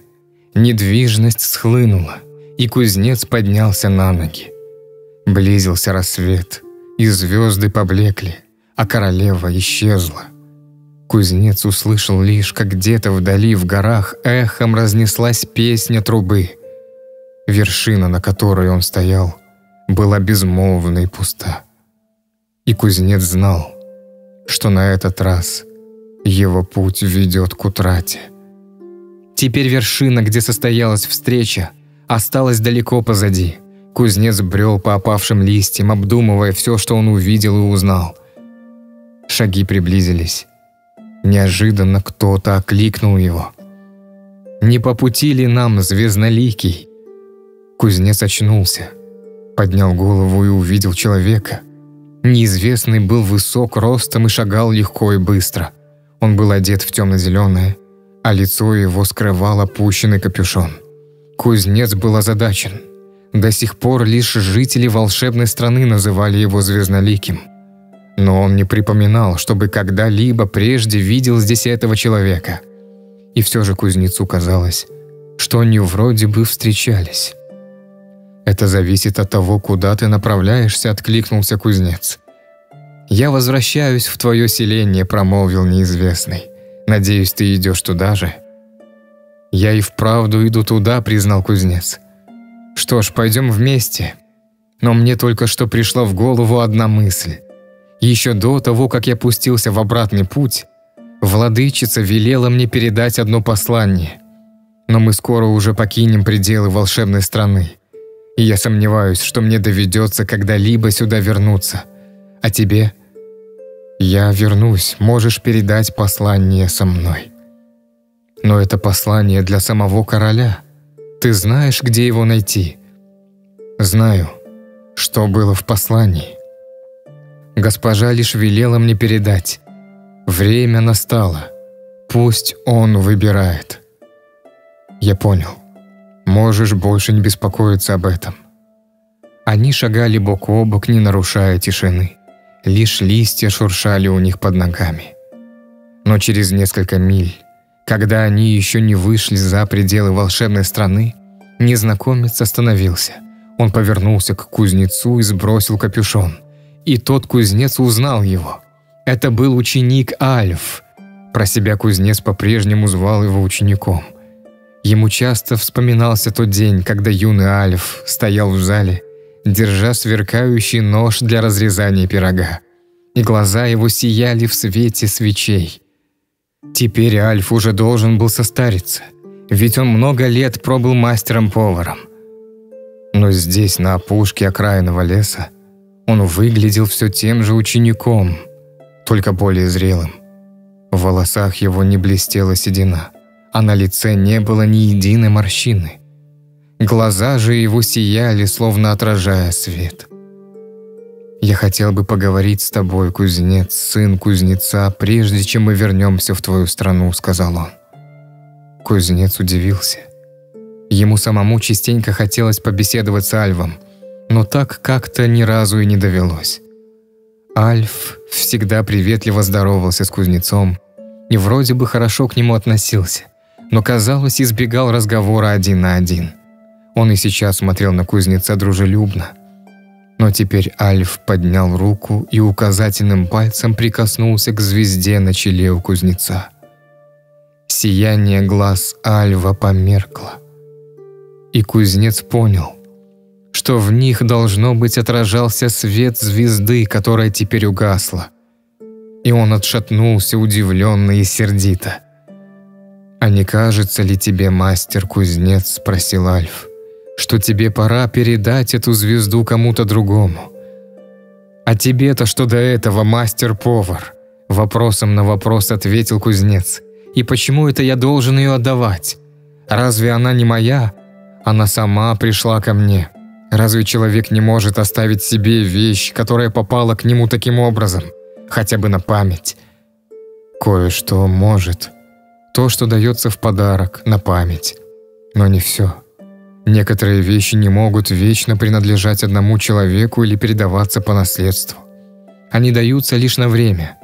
недвижность схлынула, и кузнец поднялся на ноги. Близился рассвет, и звезды поблекли, а королева исчезла. Кузнец услышал лишь, как где-то вдали в горах эхом разнеслась песня трубы. Вершина, на которой он стоял, была безмолвна и пуста. И кузнец знал, что на этот раз его путь ведет к утрате. Теперь вершина, где состоялась встреча, осталась далеко позади. Кузнец брел по опавшим листьям, обдумывая все, что он увидел и узнал. Шаги приблизились. Неожиданно кто-то окликнул его. «Не по пути ли нам, звездноликий?» Кузнец очнулся, поднял голову и увидел человека. Неизвестный был высок ростом и шагал легко и быстро. Он был одет в темно-зеленое, а лицо его скрывал опущенный капюшон. Кузнец был озадачен. До сих пор лишь жители волшебной страны называли его звездноликим – но он не припоминал, чтобы когда-либо прежде видел здесь этого человека. И все же кузнецу казалось, что они вроде бы встречались. «Это зависит от того, куда ты направляешься», — откликнулся кузнец. «Я возвращаюсь в твое селение», — промолвил неизвестный. «Надеюсь, ты идешь туда же». «Я и вправду иду туда», — признал кузнец. «Что ж, пойдем вместе». Но мне только что пришла в голову одна мысль. Еще до того, как я пустился в обратный путь, владычица велела мне передать одно послание. Но мы скоро уже покинем пределы волшебной страны. И я сомневаюсь, что мне доведется когда-либо сюда вернуться. А тебе? Я вернусь, можешь передать послание со мной. Но это послание для самого короля. Ты знаешь, где его найти? Знаю, что было в послании. Госпожа лишь велела мне передать. Время настало. Пусть он выбирает. Я понял. Можешь больше не беспокоиться об этом. Они шагали бок о бок, не нарушая тишины. Лишь листья шуршали у них под ногами. Но через несколько миль, когда они еще не вышли за пределы волшебной страны, незнакомец остановился. Он повернулся к кузнецу и сбросил капюшон – и тот кузнец узнал его. Это был ученик Альф. Про себя кузнец по-прежнему звал его учеником. Ему часто вспоминался тот день, когда юный Альф стоял в зале, держа сверкающий нож для разрезания пирога. И глаза его сияли в свете свечей. Теперь Альф уже должен был состариться, ведь он много лет пробыл мастером-поваром. Но здесь, на опушке окраинного леса, он выглядел все тем же учеником, только более зрелым. В волосах его не блестела седина, а на лице не было ни единой морщины. Глаза же его сияли, словно отражая свет. «Я хотел бы поговорить с тобой, кузнец, сын кузнеца, прежде чем мы вернемся в твою страну», — сказал он. Кузнец удивился. Ему самому частенько хотелось побеседовать с Альвом — но так как-то ни разу и не довелось. Альф всегда приветливо здоровался с кузнецом и вроде бы хорошо к нему относился, но, казалось, избегал разговора один на один. Он и сейчас смотрел на кузнеца дружелюбно. Но теперь Альф поднял руку и указательным пальцем прикоснулся к звезде на челе у кузнеца. Сияние глаз Альва померкло. И кузнец понял – что в них должно быть отражался свет звезды, которая теперь угасла. И он отшатнулся удивленно и сердито. «А не кажется ли тебе, мастер-кузнец?» – спросил Альф. «Что тебе пора передать эту звезду кому-то другому?» «А тебе-то что до этого, мастер-повар?» Вопросом на вопрос ответил кузнец. «И почему это я должен ее отдавать? Разве она не моя? Она сама пришла ко мне». Разве человек не может оставить себе вещь, которая попала к нему таким образом, хотя бы на память? Кое-что может. То, что дается в подарок, на память. Но не все. Некоторые вещи не могут вечно принадлежать одному человеку или передаваться по наследству. Они даются лишь на время.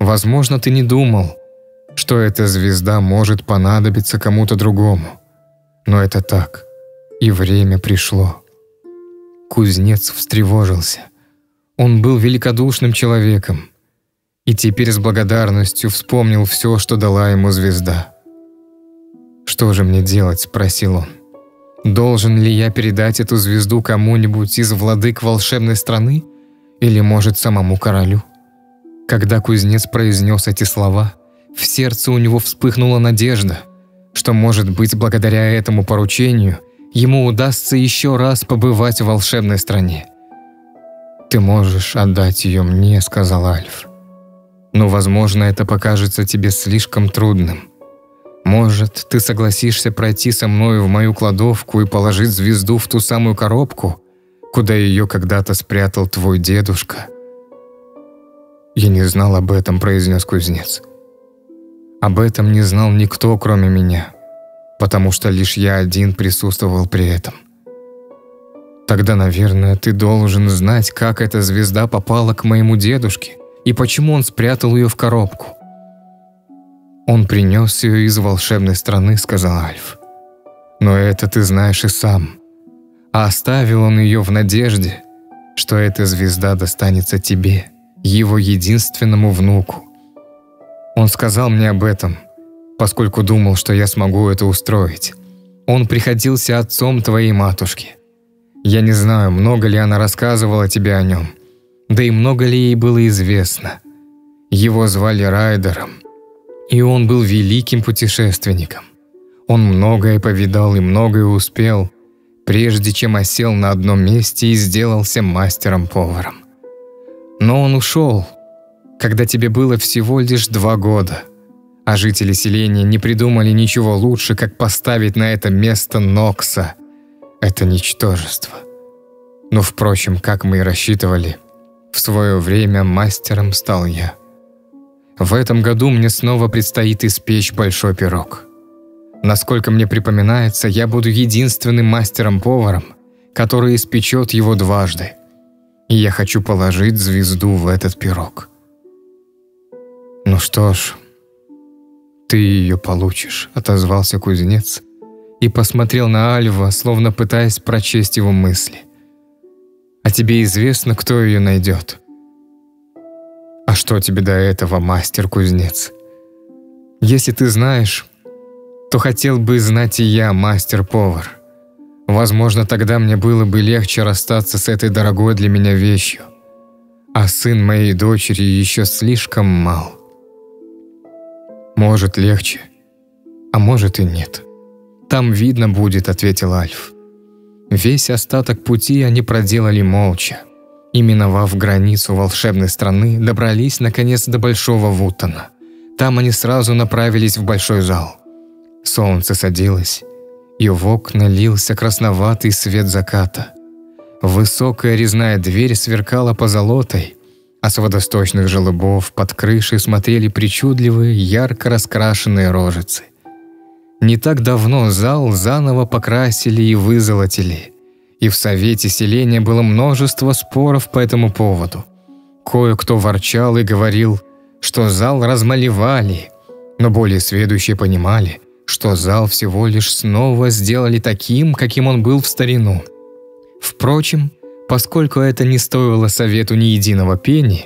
Возможно, ты не думал, что эта звезда может понадобиться кому-то другому. Но это так. И время пришло. Кузнец встревожился. Он был великодушным человеком и теперь с благодарностью вспомнил все, что дала ему звезда. «Что же мне делать?» – спросил он. «Должен ли я передать эту звезду кому-нибудь из владык волшебной страны или, может, самому королю?» Когда кузнец произнес эти слова, в сердце у него вспыхнула надежда, что, может быть, благодаря этому поручению ему удастся еще раз побывать в волшебной стране. «Ты можешь отдать ее мне», — сказал Альф. «Но, возможно, это покажется тебе слишком трудным. Может, ты согласишься пройти со мной в мою кладовку и положить звезду в ту самую коробку, куда ее когда-то спрятал твой дедушка?» «Я не знал об этом», — произнес кузнец. «Об этом не знал никто, кроме меня потому что лишь я один присутствовал при этом. Тогда, наверное, ты должен знать, как эта звезда попала к моему дедушке и почему он спрятал ее в коробку. Он принес ее из волшебной страны, сказал Альф. Но это ты знаешь и сам. А оставил он ее в надежде, что эта звезда достанется тебе, его единственному внуку. Он сказал мне об этом – поскольку думал, что я смогу это устроить. Он приходился отцом твоей матушки. Я не знаю, много ли она рассказывала тебе о нем, да и много ли ей было известно. Его звали Райдером, и он был великим путешественником. Он многое повидал и многое успел, прежде чем осел на одном месте и сделался мастером-поваром. Но он ушел, когда тебе было всего лишь два года, а жители селения не придумали ничего лучше, как поставить на это место Нокса. Это ничтожество. Но, впрочем, как мы и рассчитывали, в свое время мастером стал я. В этом году мне снова предстоит испечь большой пирог. Насколько мне припоминается, я буду единственным мастером-поваром, который испечет его дважды. И я хочу положить звезду в этот пирог. «Ну что ж, ты ее получишь», — отозвался кузнец и посмотрел на Альва, словно пытаясь прочесть его мысли. «А тебе известно, кто ее найдет?» «А что тебе до этого, мастер-кузнец? Если ты знаешь, то хотел бы знать и я, мастер-повар. Возможно, тогда мне было бы легче расстаться с этой дорогой для меня вещью. А сын моей дочери еще слишком мал. «Может, легче, а может и нет. Там видно будет», — ответил Альф. Весь остаток пути они проделали молча. И, миновав границу волшебной страны, добрались, наконец, до Большого Вутона. Там они сразу направились в большой зал. Солнце садилось, и в окна лился красноватый свет заката. Высокая резная дверь сверкала позолотой, а с водосточных желобов под крышей смотрели причудливые, ярко раскрашенные рожицы. Не так давно зал заново покрасили и вызолотили, и в совете селения было множество споров по этому поводу. Кое-кто ворчал и говорил, что зал размалевали, но более сведущие понимали, что зал всего лишь снова сделали таким, каким он был в старину. Впрочем, Поскольку это не стоило совету ни единого пени,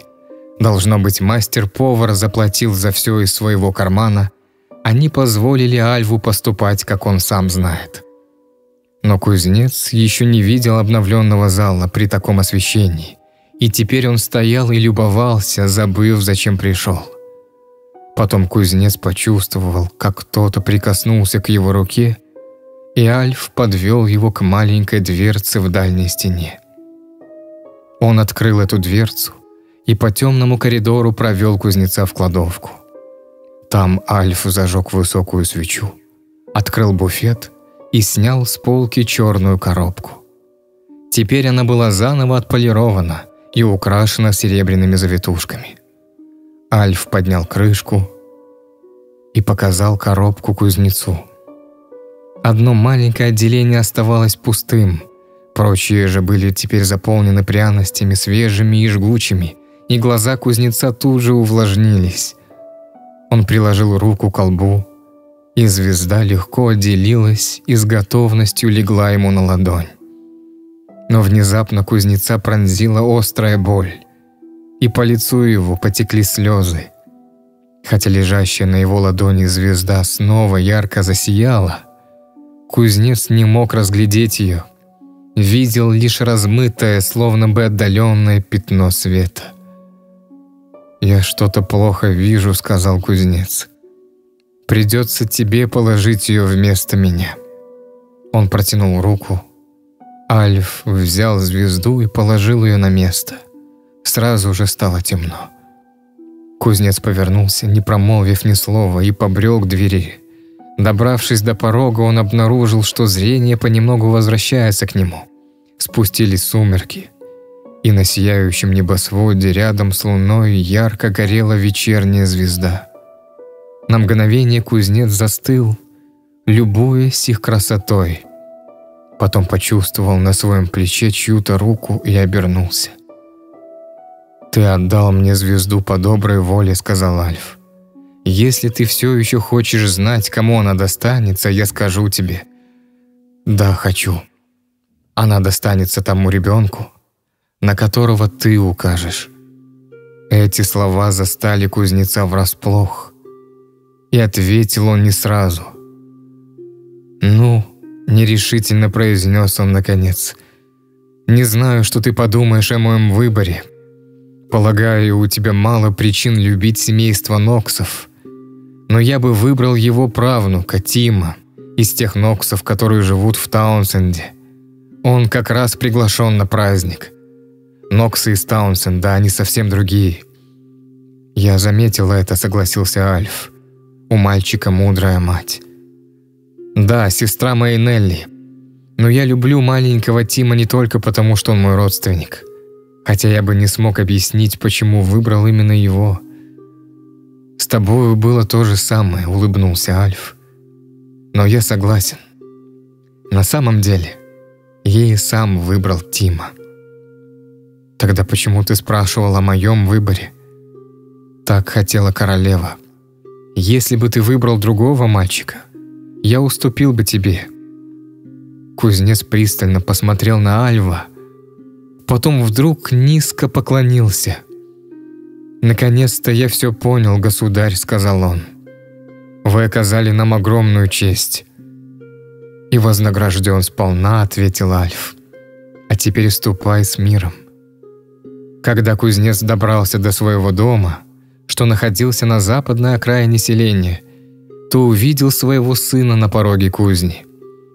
должно быть, мастер-повар заплатил за все из своего кармана, они позволили Альву поступать, как он сам знает. Но кузнец еще не видел обновленного зала при таком освещении, и теперь он стоял и любовался, забыв, зачем пришел. Потом кузнец почувствовал, как кто-то прикоснулся к его руке, и Альф подвел его к маленькой дверце в дальней стене. Он открыл эту дверцу и по темному коридору провел кузнеца в кладовку. Там Альф зажег высокую свечу, открыл буфет и снял с полки черную коробку. Теперь она была заново отполирована и украшена серебряными завитушками. Альф поднял крышку и показал коробку кузнецу. Одно маленькое отделение оставалось пустым, Прочие же были теперь заполнены пряностями свежими и жгучими, и глаза кузнеца тут же увлажнились. Он приложил руку к колбу, и звезда легко отделилась и с готовностью легла ему на ладонь. Но внезапно кузнеца пронзила острая боль, и по лицу его потекли слезы. Хотя лежащая на его ладони звезда снова ярко засияла, кузнец не мог разглядеть ее – видел лишь размытое, словно бы отдаленное пятно света. «Я что-то плохо вижу», — сказал кузнец. «Придется тебе положить ее вместо меня». Он протянул руку. Альф взял звезду и положил ее на место. Сразу же стало темно. Кузнец повернулся, не промолвив ни слова, и побрел к двери. Добравшись до порога, он обнаружил, что зрение понемногу возвращается к нему. Спустились сумерки, и на сияющем небосводе рядом с луной ярко горела вечерняя звезда. На мгновение кузнец застыл, любуясь их красотой. Потом почувствовал на своем плече чью-то руку и обернулся. «Ты отдал мне звезду по доброй воле», — сказал Альф. Если ты все еще хочешь знать, кому она достанется, я скажу тебе. Да, хочу. Она достанется тому ребенку, на которого ты укажешь. Эти слова застали кузнеца врасплох. И ответил он не сразу. «Ну», — нерешительно произнес он наконец, «не знаю, что ты подумаешь о моем выборе. Полагаю, у тебя мало причин любить семейство Ноксов, но я бы выбрал его правнука Тима, из тех Ноксов, которые живут в Таунсенде. Он как раз приглашен на праздник. Ноксы из Таунсенда, они совсем другие». «Я заметил это», — согласился Альф. «У мальчика мудрая мать». «Да, сестра моей Нелли. Но я люблю маленького Тима не только потому, что он мой родственник. Хотя я бы не смог объяснить, почему выбрал именно его». «С тобою было то же самое», — улыбнулся Альф. «Но я согласен. На самом деле, я и сам выбрал Тима». «Тогда почему ты спрашивал о моем выборе?» Так хотела королева. Если бы ты выбрал другого мальчика, я уступил бы тебе. Кузнец пристально посмотрел на Альва, потом вдруг низко поклонился. «Наконец-то я все понял, государь», — сказал он. «Вы оказали нам огромную честь». «И вознагражден сполна», — ответил Альф. «А теперь ступай с миром». Когда кузнец добрался до своего дома, что находился на западной окраине селения, то увидел своего сына на пороге кузни.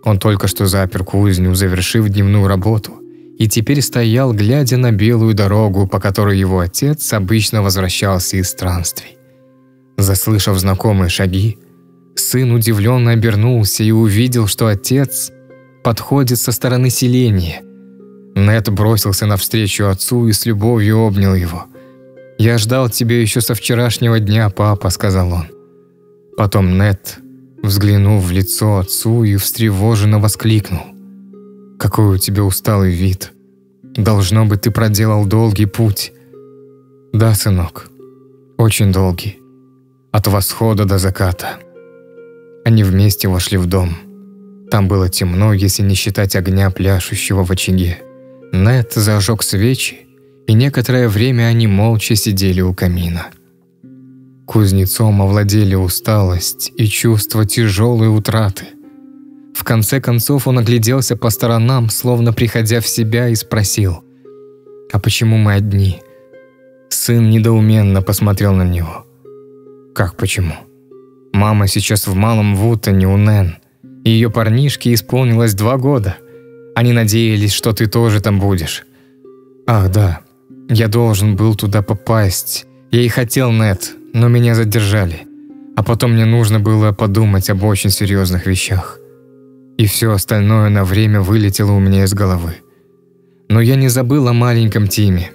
Он только что запер кузню, завершив дневную работу, и теперь стоял, глядя на белую дорогу, по которой его отец обычно возвращался из странствий. Заслышав знакомые шаги, сын удивленно обернулся и увидел, что отец подходит со стороны селения. Нед бросился навстречу отцу и с любовью обнял его – «Я ждал тебя еще со вчерашнего дня, папа», — сказал он. Потом Нет, взглянув в лицо отцу и встревоженно воскликнул. «Какой у тебя усталый вид. Должно быть, ты проделал долгий путь». «Да, сынок, очень долгий. От восхода до заката». Они вместе вошли в дом. Там было темно, если не считать огня, пляшущего в очаге. Нет зажег свечи и некоторое время они молча сидели у камина. Кузнецом овладели усталость и чувство тяжелой утраты. В конце концов он огляделся по сторонам, словно приходя в себя, и спросил, «А почему мы одни?» Сын недоуменно посмотрел на него. «Как почему?» «Мама сейчас в Малом Вутоне у Нэн. Ее парнишке исполнилось два года. Они надеялись, что ты тоже там будешь». «Ах, да, я должен был туда попасть. Я и хотел, Нет, но меня задержали. А потом мне нужно было подумать об очень серьезных вещах. И все остальное на время вылетело у меня из головы. Но я не забыл о маленьком Тиме.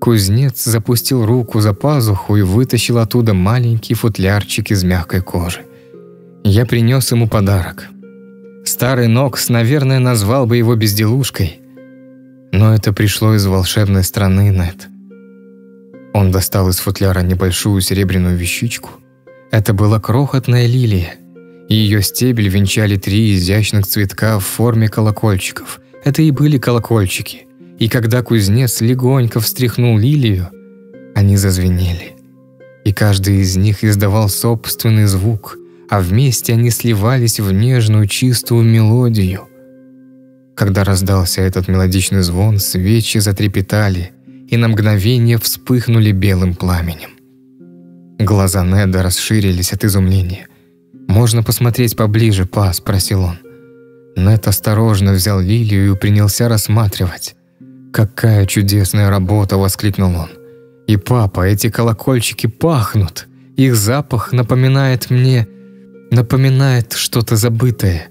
Кузнец запустил руку за пазуху и вытащил оттуда маленький футлярчик из мягкой кожи. Я принес ему подарок. Старый Нокс, наверное, назвал бы его безделушкой – но это пришло из волшебной страны Нет. Он достал из футляра небольшую серебряную вещичку. Это была крохотная лилия. Ее стебель венчали три изящных цветка в форме колокольчиков. Это и были колокольчики. И когда кузнец легонько встряхнул лилию, они зазвенели. И каждый из них издавал собственный звук, а вместе они сливались в нежную чистую мелодию – когда раздался этот мелодичный звон, свечи затрепетали и на мгновение вспыхнули белым пламенем. Глаза Неда расширились от изумления. «Можно посмотреть поближе, па?» – спросил он. Нед осторожно взял лилию и принялся рассматривать. «Какая чудесная работа!» – воскликнул он. «И папа, эти колокольчики пахнут! Их запах напоминает мне... напоминает что-то забытое.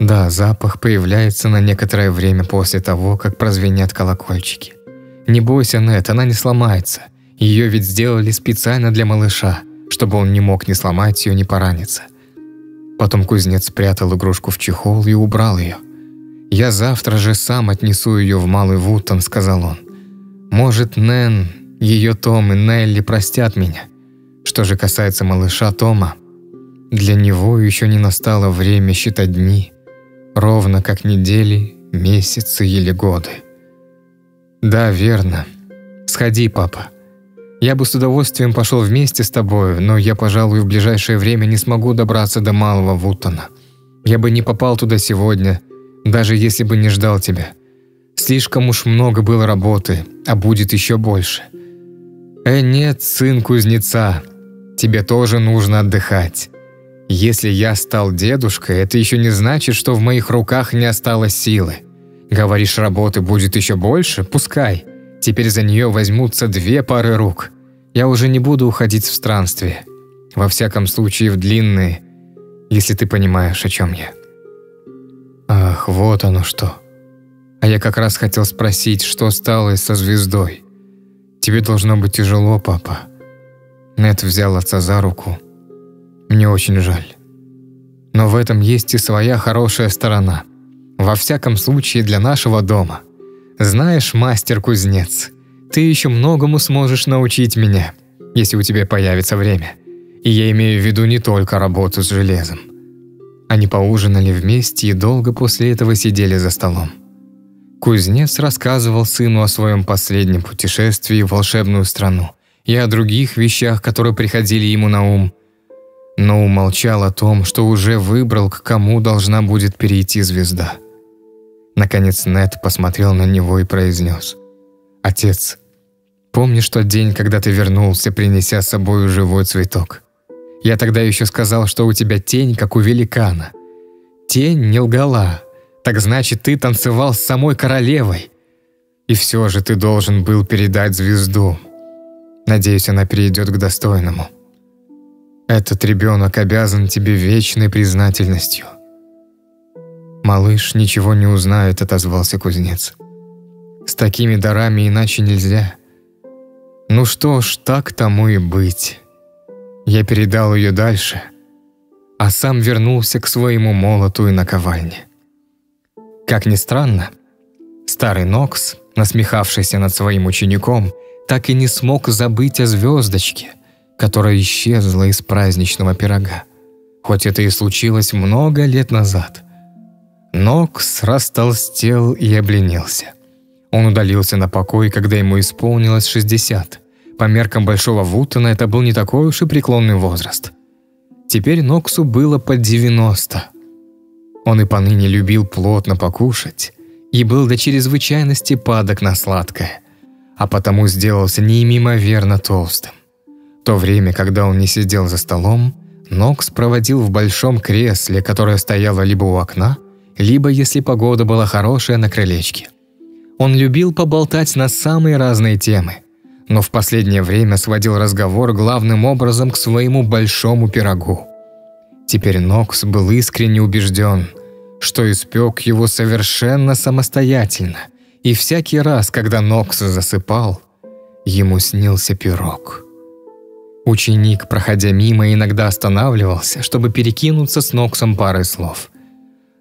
Да, запах появляется на некоторое время после того, как прозвенят колокольчики. Не бойся, Нет, она не сломается. Ее ведь сделали специально для малыша, чтобы он не мог ни сломать ее, ни пораниться. Потом кузнец спрятал игрушку в чехол и убрал ее. «Я завтра же сам отнесу ее в Малый Вутон», — сказал он. «Может, Нэн, ее Том и Нелли простят меня. Что же касается малыша Тома, для него еще не настало время считать дни, ровно как недели, месяцы или годы. Да, верно. Сходи, папа. Я бы с удовольствием пошел вместе с тобой, но я, пожалуй, в ближайшее время не смогу добраться до Малого Вуттона. Я бы не попал туда сегодня, даже если бы не ждал тебя. Слишком уж много было работы, а будет еще больше. Э, нет, сын кузнеца, тебе тоже нужно отдыхать. Если я стал дедушкой, это еще не значит, что в моих руках не осталось силы. Говоришь, работы будет еще больше? Пускай. Теперь за нее возьмутся две пары рук. Я уже не буду уходить в странствие. Во всяком случае, в длинные, если ты понимаешь, о чем я. Ах, вот оно что. А я как раз хотел спросить, что стало со звездой. Тебе должно быть тяжело, папа. Нет взял отца за руку. Мне очень жаль. Но в этом есть и своя хорошая сторона. Во всяком случае для нашего дома. Знаешь, мастер-кузнец, ты еще многому сможешь научить меня, если у тебя появится время. И я имею в виду не только работу с железом. Они поужинали вместе и долго после этого сидели за столом. Кузнец рассказывал сыну о своем последнем путешествии в волшебную страну и о других вещах, которые приходили ему на ум, но умолчал о том, что уже выбрал, к кому должна будет перейти звезда. Наконец Нед посмотрел на него и произнес. «Отец, помнишь тот день, когда ты вернулся, принеся с собой живой цветок? Я тогда еще сказал, что у тебя тень, как у великана. Тень не лгала. Так значит, ты танцевал с самой королевой. И все же ты должен был передать звезду. Надеюсь, она перейдет к достойному. Этот ребенок обязан тебе вечной признательностью». «Малыш ничего не узнает», — отозвался кузнец. «С такими дарами иначе нельзя. Ну что ж, так тому и быть». Я передал ее дальше, а сам вернулся к своему молоту и наковальне. Как ни странно, старый Нокс, насмехавшийся над своим учеником, так и не смог забыть о звездочке, которая исчезла из праздничного пирога, хоть это и случилось много лет назад. Нокс растолстел и обленился. Он удалился на покой, когда ему исполнилось 60. По меркам Большого Вутона это был не такой уж и преклонный возраст. Теперь Ноксу было под 90. Он и поныне любил плотно покушать и был до чрезвычайности падок на сладкое, а потому сделался неимоверно толстым. То время, когда он не сидел за столом, Нокс проводил в большом кресле, которое стояло либо у окна, либо, если погода была хорошая, на крылечке. Он любил поболтать на самые разные темы, но в последнее время сводил разговор главным образом к своему большому пирогу. Теперь Нокс был искренне убежден, что испек его совершенно самостоятельно, и всякий раз, когда Нокс засыпал, ему снился пирог. Ученик, проходя мимо, иногда останавливался, чтобы перекинуться с Ноксом парой слов.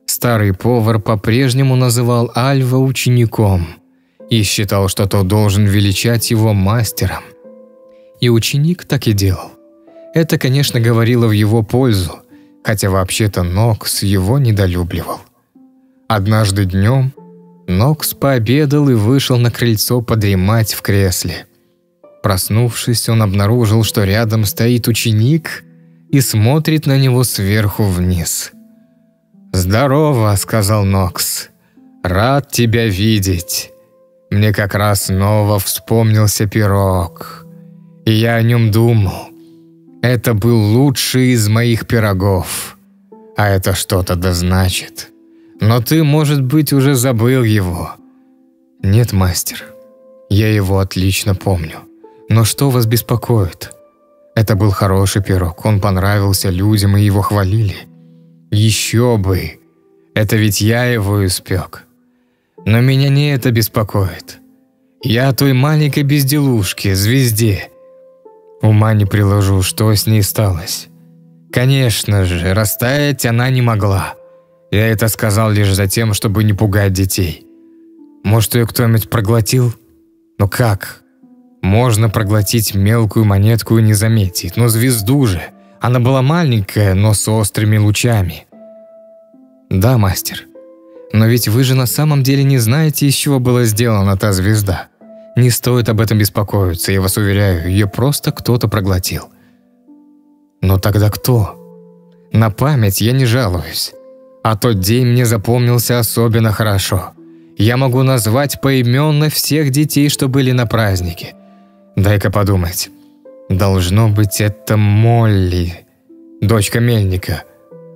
Старый повар по-прежнему называл Альва учеником – и считал, что тот должен величать его мастером. И ученик так и делал. Это, конечно, говорило в его пользу, хотя вообще-то Нокс его недолюбливал. Однажды днем Нокс пообедал и вышел на крыльцо подремать в кресле. Проснувшись, он обнаружил, что рядом стоит ученик и смотрит на него сверху вниз. «Здорово», — сказал Нокс. «Рад тебя видеть. Мне как раз снова вспомнился пирог. И я о нем думал. Это был лучший из моих пирогов. А это что-то да значит. Но ты, может быть, уже забыл его. Нет, мастер. Я его отлично помню. Но что вас беспокоит? Это был хороший пирог. Он понравился людям и его хвалили. Еще бы. Это ведь я его испек. Но меня не это беспокоит. Я о той маленькой безделушке, звезде. Ума не приложу, что с ней сталось. Конечно же, растаять она не могла. Я это сказал лишь за тем, чтобы не пугать детей. Может, ее кто-нибудь проглотил? Ну как? Можно проглотить мелкую монетку и не заметить, но звезду же. Она была маленькая, но с острыми лучами. Да, мастер. Но ведь вы же на самом деле не знаете, из чего была сделана та звезда. Не стоит об этом беспокоиться, я вас уверяю, ее просто кто-то проглотил. Но тогда кто? На память я не жалуюсь. А тот день мне запомнился особенно хорошо. Я могу назвать поименно всех детей, что были на празднике. Дай-ка подумать. Должно быть, это Молли, дочка Мельника.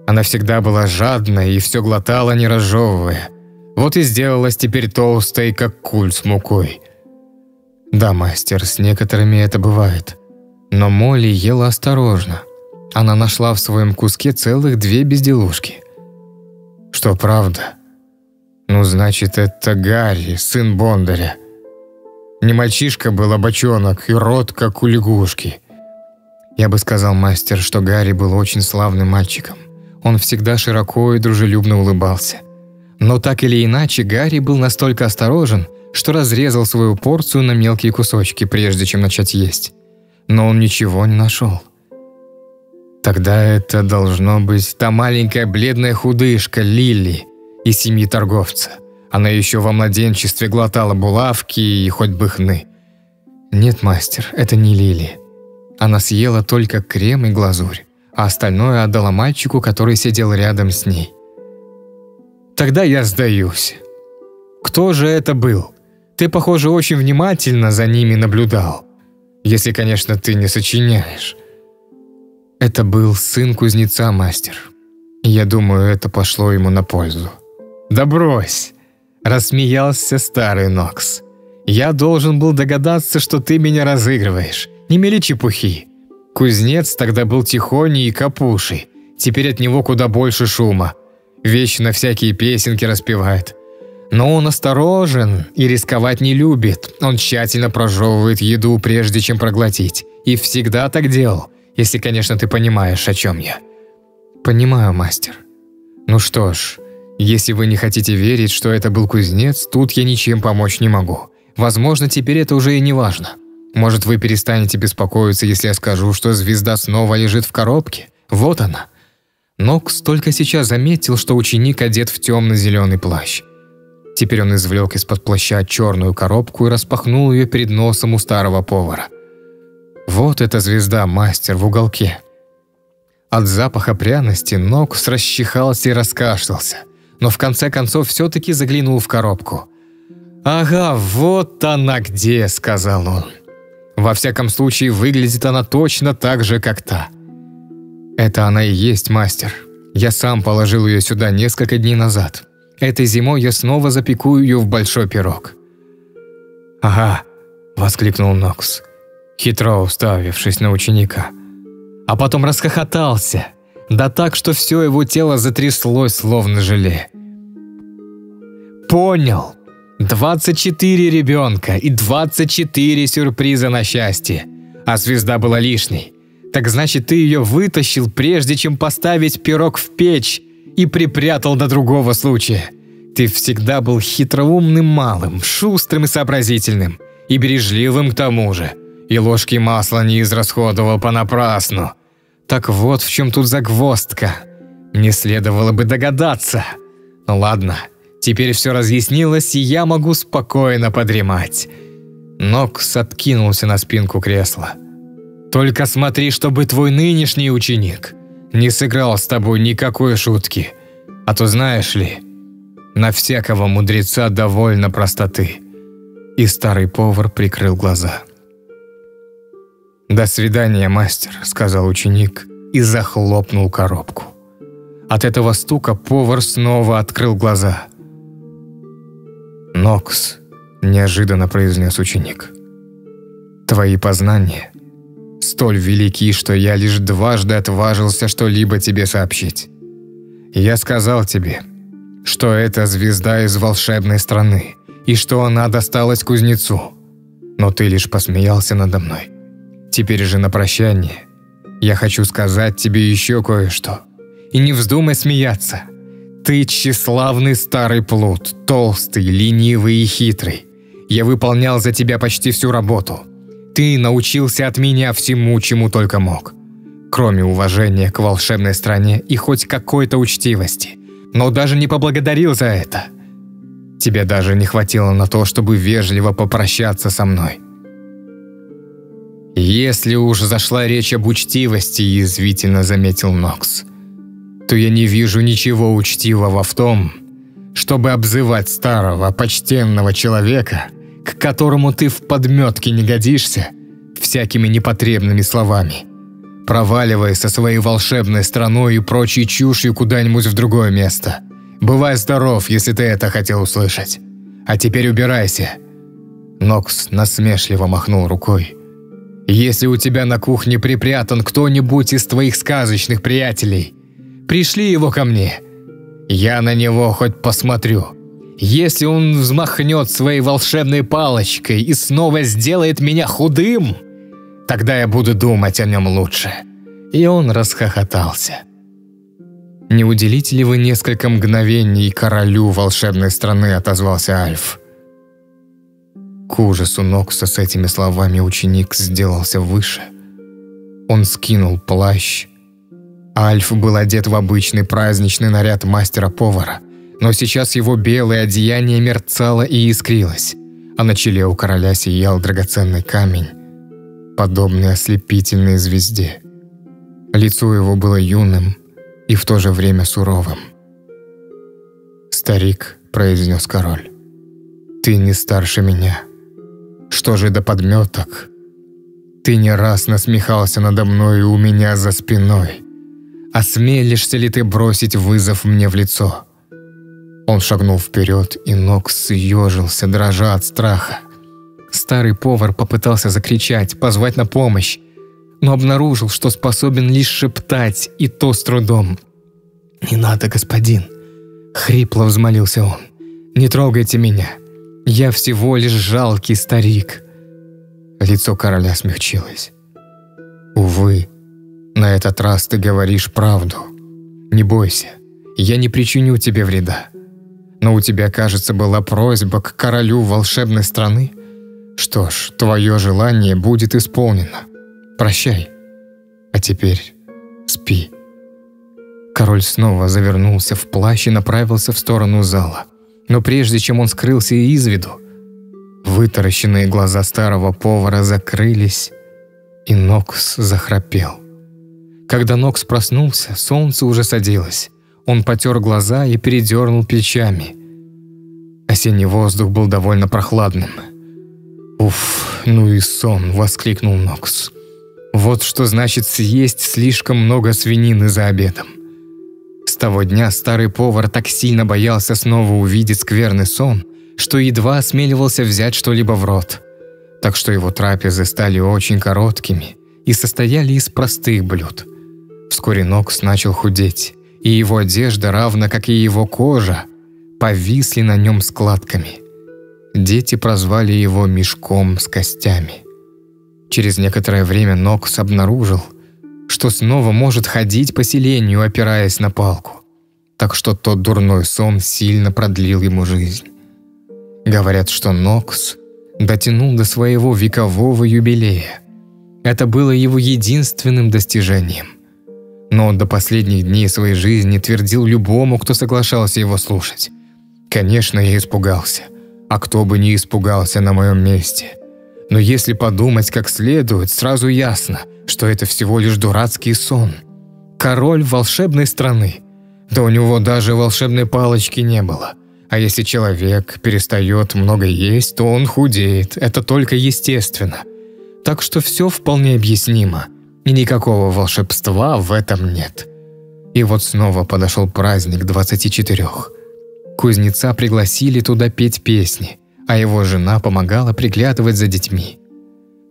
Она всегда была жадной и все глотала, не разжевывая. Вот и сделалась теперь толстой, как куль с мукой. Да, мастер, с некоторыми это бывает. Но Молли ела осторожно. Она нашла в своем куске целых две безделушки. Что правда? Ну, значит, это Гарри, сын Бондаря. Не мальчишка был, а бочонок, и рот, как у лягушки. Я бы сказал, мастер, что Гарри был очень славным мальчиком. Он всегда широко и дружелюбно улыбался. Но так или иначе, Гарри был настолько осторожен, что разрезал свою порцию на мелкие кусочки, прежде чем начать есть. Но он ничего не нашел. Тогда это должно быть та маленькая бледная худышка Лили из семьи торговца. Она еще во младенчестве глотала булавки и хоть бы хны. Нет, мастер, это не Лили. Она съела только крем и глазурь, а остальное отдала мальчику, который сидел рядом с ней. Тогда я сдаюсь. Кто же это был? Ты, похоже, очень внимательно за ними наблюдал. Если, конечно, ты не сочиняешь. Это был сын кузнеца, мастер. Я думаю, это пошло ему на пользу. «Да брось!» – рассмеялся старый Нокс. «Я должен был догадаться, что ты меня разыгрываешь. Не мели чепухи. Кузнец тогда был тихоней и капушей. Теперь от него куда больше шума. Вечно всякие песенки распевает. Но он осторожен и рисковать не любит. Он тщательно прожевывает еду, прежде чем проглотить. И всегда так делал если, конечно, ты понимаешь, о чем я». «Понимаю, мастер. Ну что ж, если вы не хотите верить, что это был кузнец, тут я ничем помочь не могу. Возможно, теперь это уже и не важно. Может, вы перестанете беспокоиться, если я скажу, что звезда снова лежит в коробке? Вот она». Нокс только сейчас заметил, что ученик одет в темно-зеленый плащ. Теперь он извлек из-под плаща черную коробку и распахнул ее перед носом у старого повара. Вот эта звезда, мастер, в уголке. От запаха пряности Нокс расчихался и раскашлялся, но в конце концов все-таки заглянул в коробку. «Ага, вот она где», — сказал он. «Во всяком случае, выглядит она точно так же, как та». «Это она и есть, мастер. Я сам положил ее сюда несколько дней назад. Этой зимой я снова запеку ее в большой пирог». «Ага», — воскликнул Нокс хитро уставившись на ученика. А потом расхохотался, да так, что все его тело затряслось, словно желе. «Понял! 24 ребенка и 24 сюрприза на счастье, а звезда была лишней. Так значит, ты ее вытащил, прежде чем поставить пирог в печь и припрятал до другого случая. Ты всегда был хитроумным малым, шустрым и сообразительным, и бережливым к тому же и ложки масла не израсходовал понапрасну. Так вот в чем тут загвоздка. Мне следовало бы догадаться. Ну ладно, теперь все разъяснилось, и я могу спокойно подремать. Нокс откинулся на спинку кресла. «Только смотри, чтобы твой нынешний ученик не сыграл с тобой никакой шутки. А то знаешь ли, на всякого мудреца довольно простоты». И старый повар прикрыл глаза. «До свидания, мастер», — сказал ученик и захлопнул коробку. От этого стука повар снова открыл глаза. «Нокс», — неожиданно произнес ученик, — «твои познания столь велики, что я лишь дважды отважился что-либо тебе сообщить. Я сказал тебе, что это звезда из волшебной страны, и что она досталась кузнецу, но ты лишь посмеялся надо мной. Теперь же на прощание. Я хочу сказать тебе еще кое-что. И не вздумай смеяться. Ты тщеславный старый плут, толстый, ленивый и хитрый. Я выполнял за тебя почти всю работу. Ты научился от меня всему, чему только мог. Кроме уважения к волшебной стране и хоть какой-то учтивости. Но даже не поблагодарил за это. Тебе даже не хватило на то, чтобы вежливо попрощаться со мной. «Если уж зашла речь об учтивости», – язвительно заметил Нокс, – «то я не вижу ничего учтивого в том, чтобы обзывать старого, почтенного человека, к которому ты в подметке не годишься, всякими непотребными словами, проваливая со своей волшебной страной и прочей чушью куда-нибудь в другое место. Бывай здоров, если ты это хотел услышать. А теперь убирайся». Нокс насмешливо махнул рукой. Если у тебя на кухне припрятан кто-нибудь из твоих сказочных приятелей, пришли его ко мне. Я на него хоть посмотрю. Если он взмахнет своей волшебной палочкой и снова сделает меня худым, тогда я буду думать о нем лучше». И он расхохотался. «Не уделите ли вы несколько мгновений королю волшебной страны?» – отозвался Альф. К ужасу Нокса с этими словами ученик сделался выше. Он скинул плащ. Альф был одет в обычный праздничный наряд мастера-повара, но сейчас его белое одеяние мерцало и искрилось, а на челе у короля сиял драгоценный камень, подобный ослепительной звезде. Лицо его было юным и в то же время суровым. «Старик», — произнес король, — «ты не старше меня». Что же до подметок? Ты не раз насмехался надо мной у меня за спиной. Осмелишься ли ты бросить вызов мне в лицо?» Он шагнул вперед, и Нокс съежился, дрожа от страха. Старый повар попытался закричать, позвать на помощь, но обнаружил, что способен лишь шептать, и то с трудом. «Не надо, господин!» — хрипло взмолился он. «Не трогайте меня! Я всего лишь жалкий старик». Лицо короля смягчилось. «Увы, на этот раз ты говоришь правду. Не бойся, я не причиню тебе вреда. Но у тебя, кажется, была просьба к королю волшебной страны. Что ж, твое желание будет исполнено. Прощай. А теперь спи». Король снова завернулся в плащ и направился в сторону зала. Но прежде чем он скрылся из виду, вытаращенные глаза старого повара закрылись, и Нокс захрапел. Когда Нокс проснулся, солнце уже садилось. Он потер глаза и передернул плечами. Осенний воздух был довольно прохладным. «Уф, ну и сон!» – воскликнул Нокс. «Вот что значит съесть слишком много свинины за обедом. Того дня старый повар так сильно боялся снова увидеть скверный сон, что едва осмеливался взять что-либо в рот. Так что его трапезы стали очень короткими и состояли из простых блюд. Вскоре Нокс начал худеть, и его одежда, равно как и его кожа, повисли на нем складками. Дети прозвали его «мешком с костями». Через некоторое время Нокс обнаружил – что снова может ходить по селению, опираясь на палку. Так что тот дурной сон сильно продлил ему жизнь. Говорят, что Нокс дотянул до своего векового юбилея. Это было его единственным достижением. Но он до последних дней своей жизни твердил любому, кто соглашался его слушать. Конечно, я испугался. А кто бы не испугался на моем месте. Но если подумать как следует, сразу ясно – что это всего лишь дурацкий сон. Король волшебной страны. Да у него даже волшебной палочки не было. А если человек перестает много есть, то он худеет. Это только естественно. Так что все вполне объяснимо. И никакого волшебства в этом нет. И вот снова подошел праздник 24. Кузнеца пригласили туда петь песни, а его жена помогала приглядывать за детьми.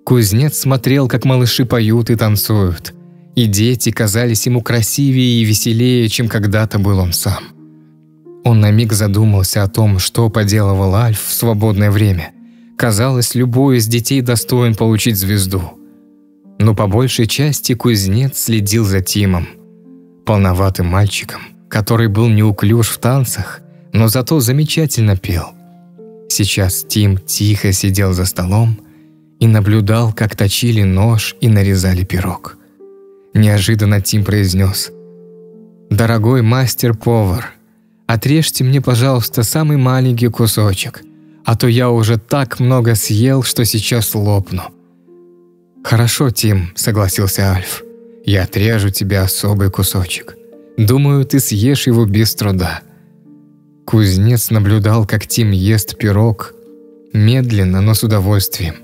Кузнец смотрел, как малыши поют и танцуют, и дети казались ему красивее и веселее, чем когда-то был он сам. Он на миг задумался о том, что поделывал Альф в свободное время. Казалось, любой из детей достоин получить звезду. Но по большей части кузнец следил за Тимом, полноватым мальчиком, который был неуклюж в танцах, но зато замечательно пел. Сейчас Тим тихо сидел за столом, и наблюдал, как точили нож и нарезали пирог. Неожиданно Тим произнес «Дорогой мастер-повар, Отрежьте мне, пожалуйста, самый маленький кусочек, а то я уже так много съел, что сейчас лопну». «Хорошо, Тим», — согласился Альф. «Я отрежу тебе особый кусочек. Думаю, ты съешь его без труда». Кузнец наблюдал, как Тим ест пирог, медленно, но с удовольствием.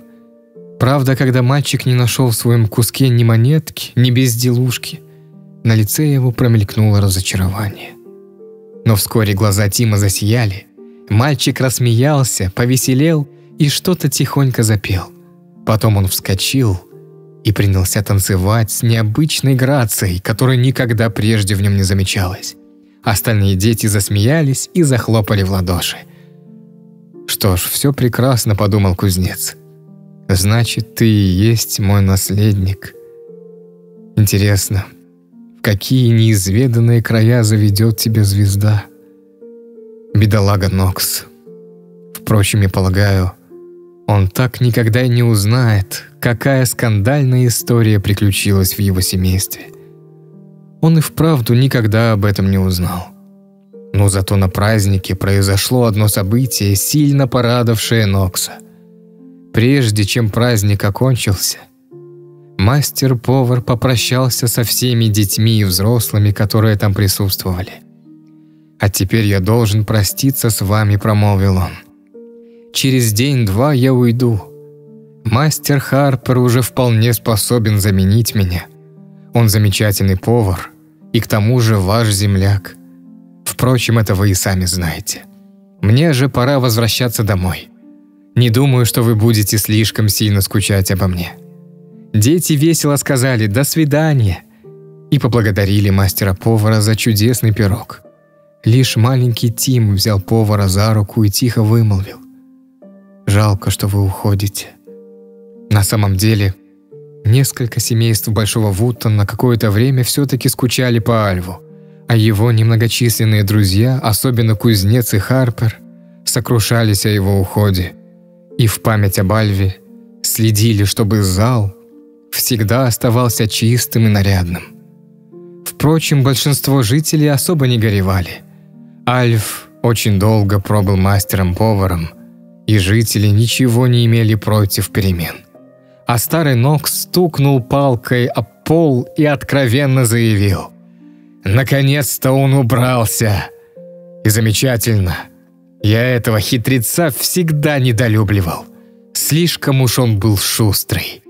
Правда, когда мальчик не нашел в своем куске ни монетки, ни безделушки, на лице его промелькнуло разочарование. Но вскоре глаза Тима засияли. Мальчик рассмеялся, повеселел и что-то тихонько запел. Потом он вскочил и принялся танцевать с необычной грацией, которой никогда прежде в нем не замечалось. Остальные дети засмеялись и захлопали в ладоши. «Что ж, все прекрасно», — подумал кузнец. «Значит, ты и есть мой наследник. Интересно, в какие неизведанные края заведет тебя звезда?» Бедолага Нокс. Впрочем, я полагаю, он так никогда и не узнает, какая скандальная история приключилась в его семействе — он и вправду никогда об этом не узнал. Но зато на празднике произошло одно событие, сильно порадовавшее Нокса. Прежде чем праздник окончился, мастер-повар попрощался со всеми детьми и взрослыми, которые там присутствовали. «А теперь я должен проститься с вами», — промолвил он. «Через день-два я уйду. Мастер Харпер уже вполне способен заменить меня. Он замечательный повар, и к тому же ваш земляк. Впрочем, это вы и сами знаете. Мне же пора возвращаться домой. Не думаю, что вы будете слишком сильно скучать обо мне». Дети весело сказали «до свидания» и поблагодарили мастера-повара за чудесный пирог. Лишь маленький Тим взял повара за руку и тихо вымолвил. «Жалко, что вы уходите. На самом деле, Несколько семейств Большого Вута на какое-то время все-таки скучали по Альву, а его немногочисленные друзья, особенно кузнец и Харпер, сокрушались о его уходе и в память об Альве следили, чтобы зал всегда оставался чистым и нарядным. Впрочем, большинство жителей особо не горевали. Альф очень долго пробыл мастером-поваром, и жители ничего не имели против перемен – а старый Нокс стукнул палкой об пол и откровенно заявил. «Наконец-то он убрался! И замечательно! Я этого хитреца всегда недолюбливал. Слишком уж он был шустрый».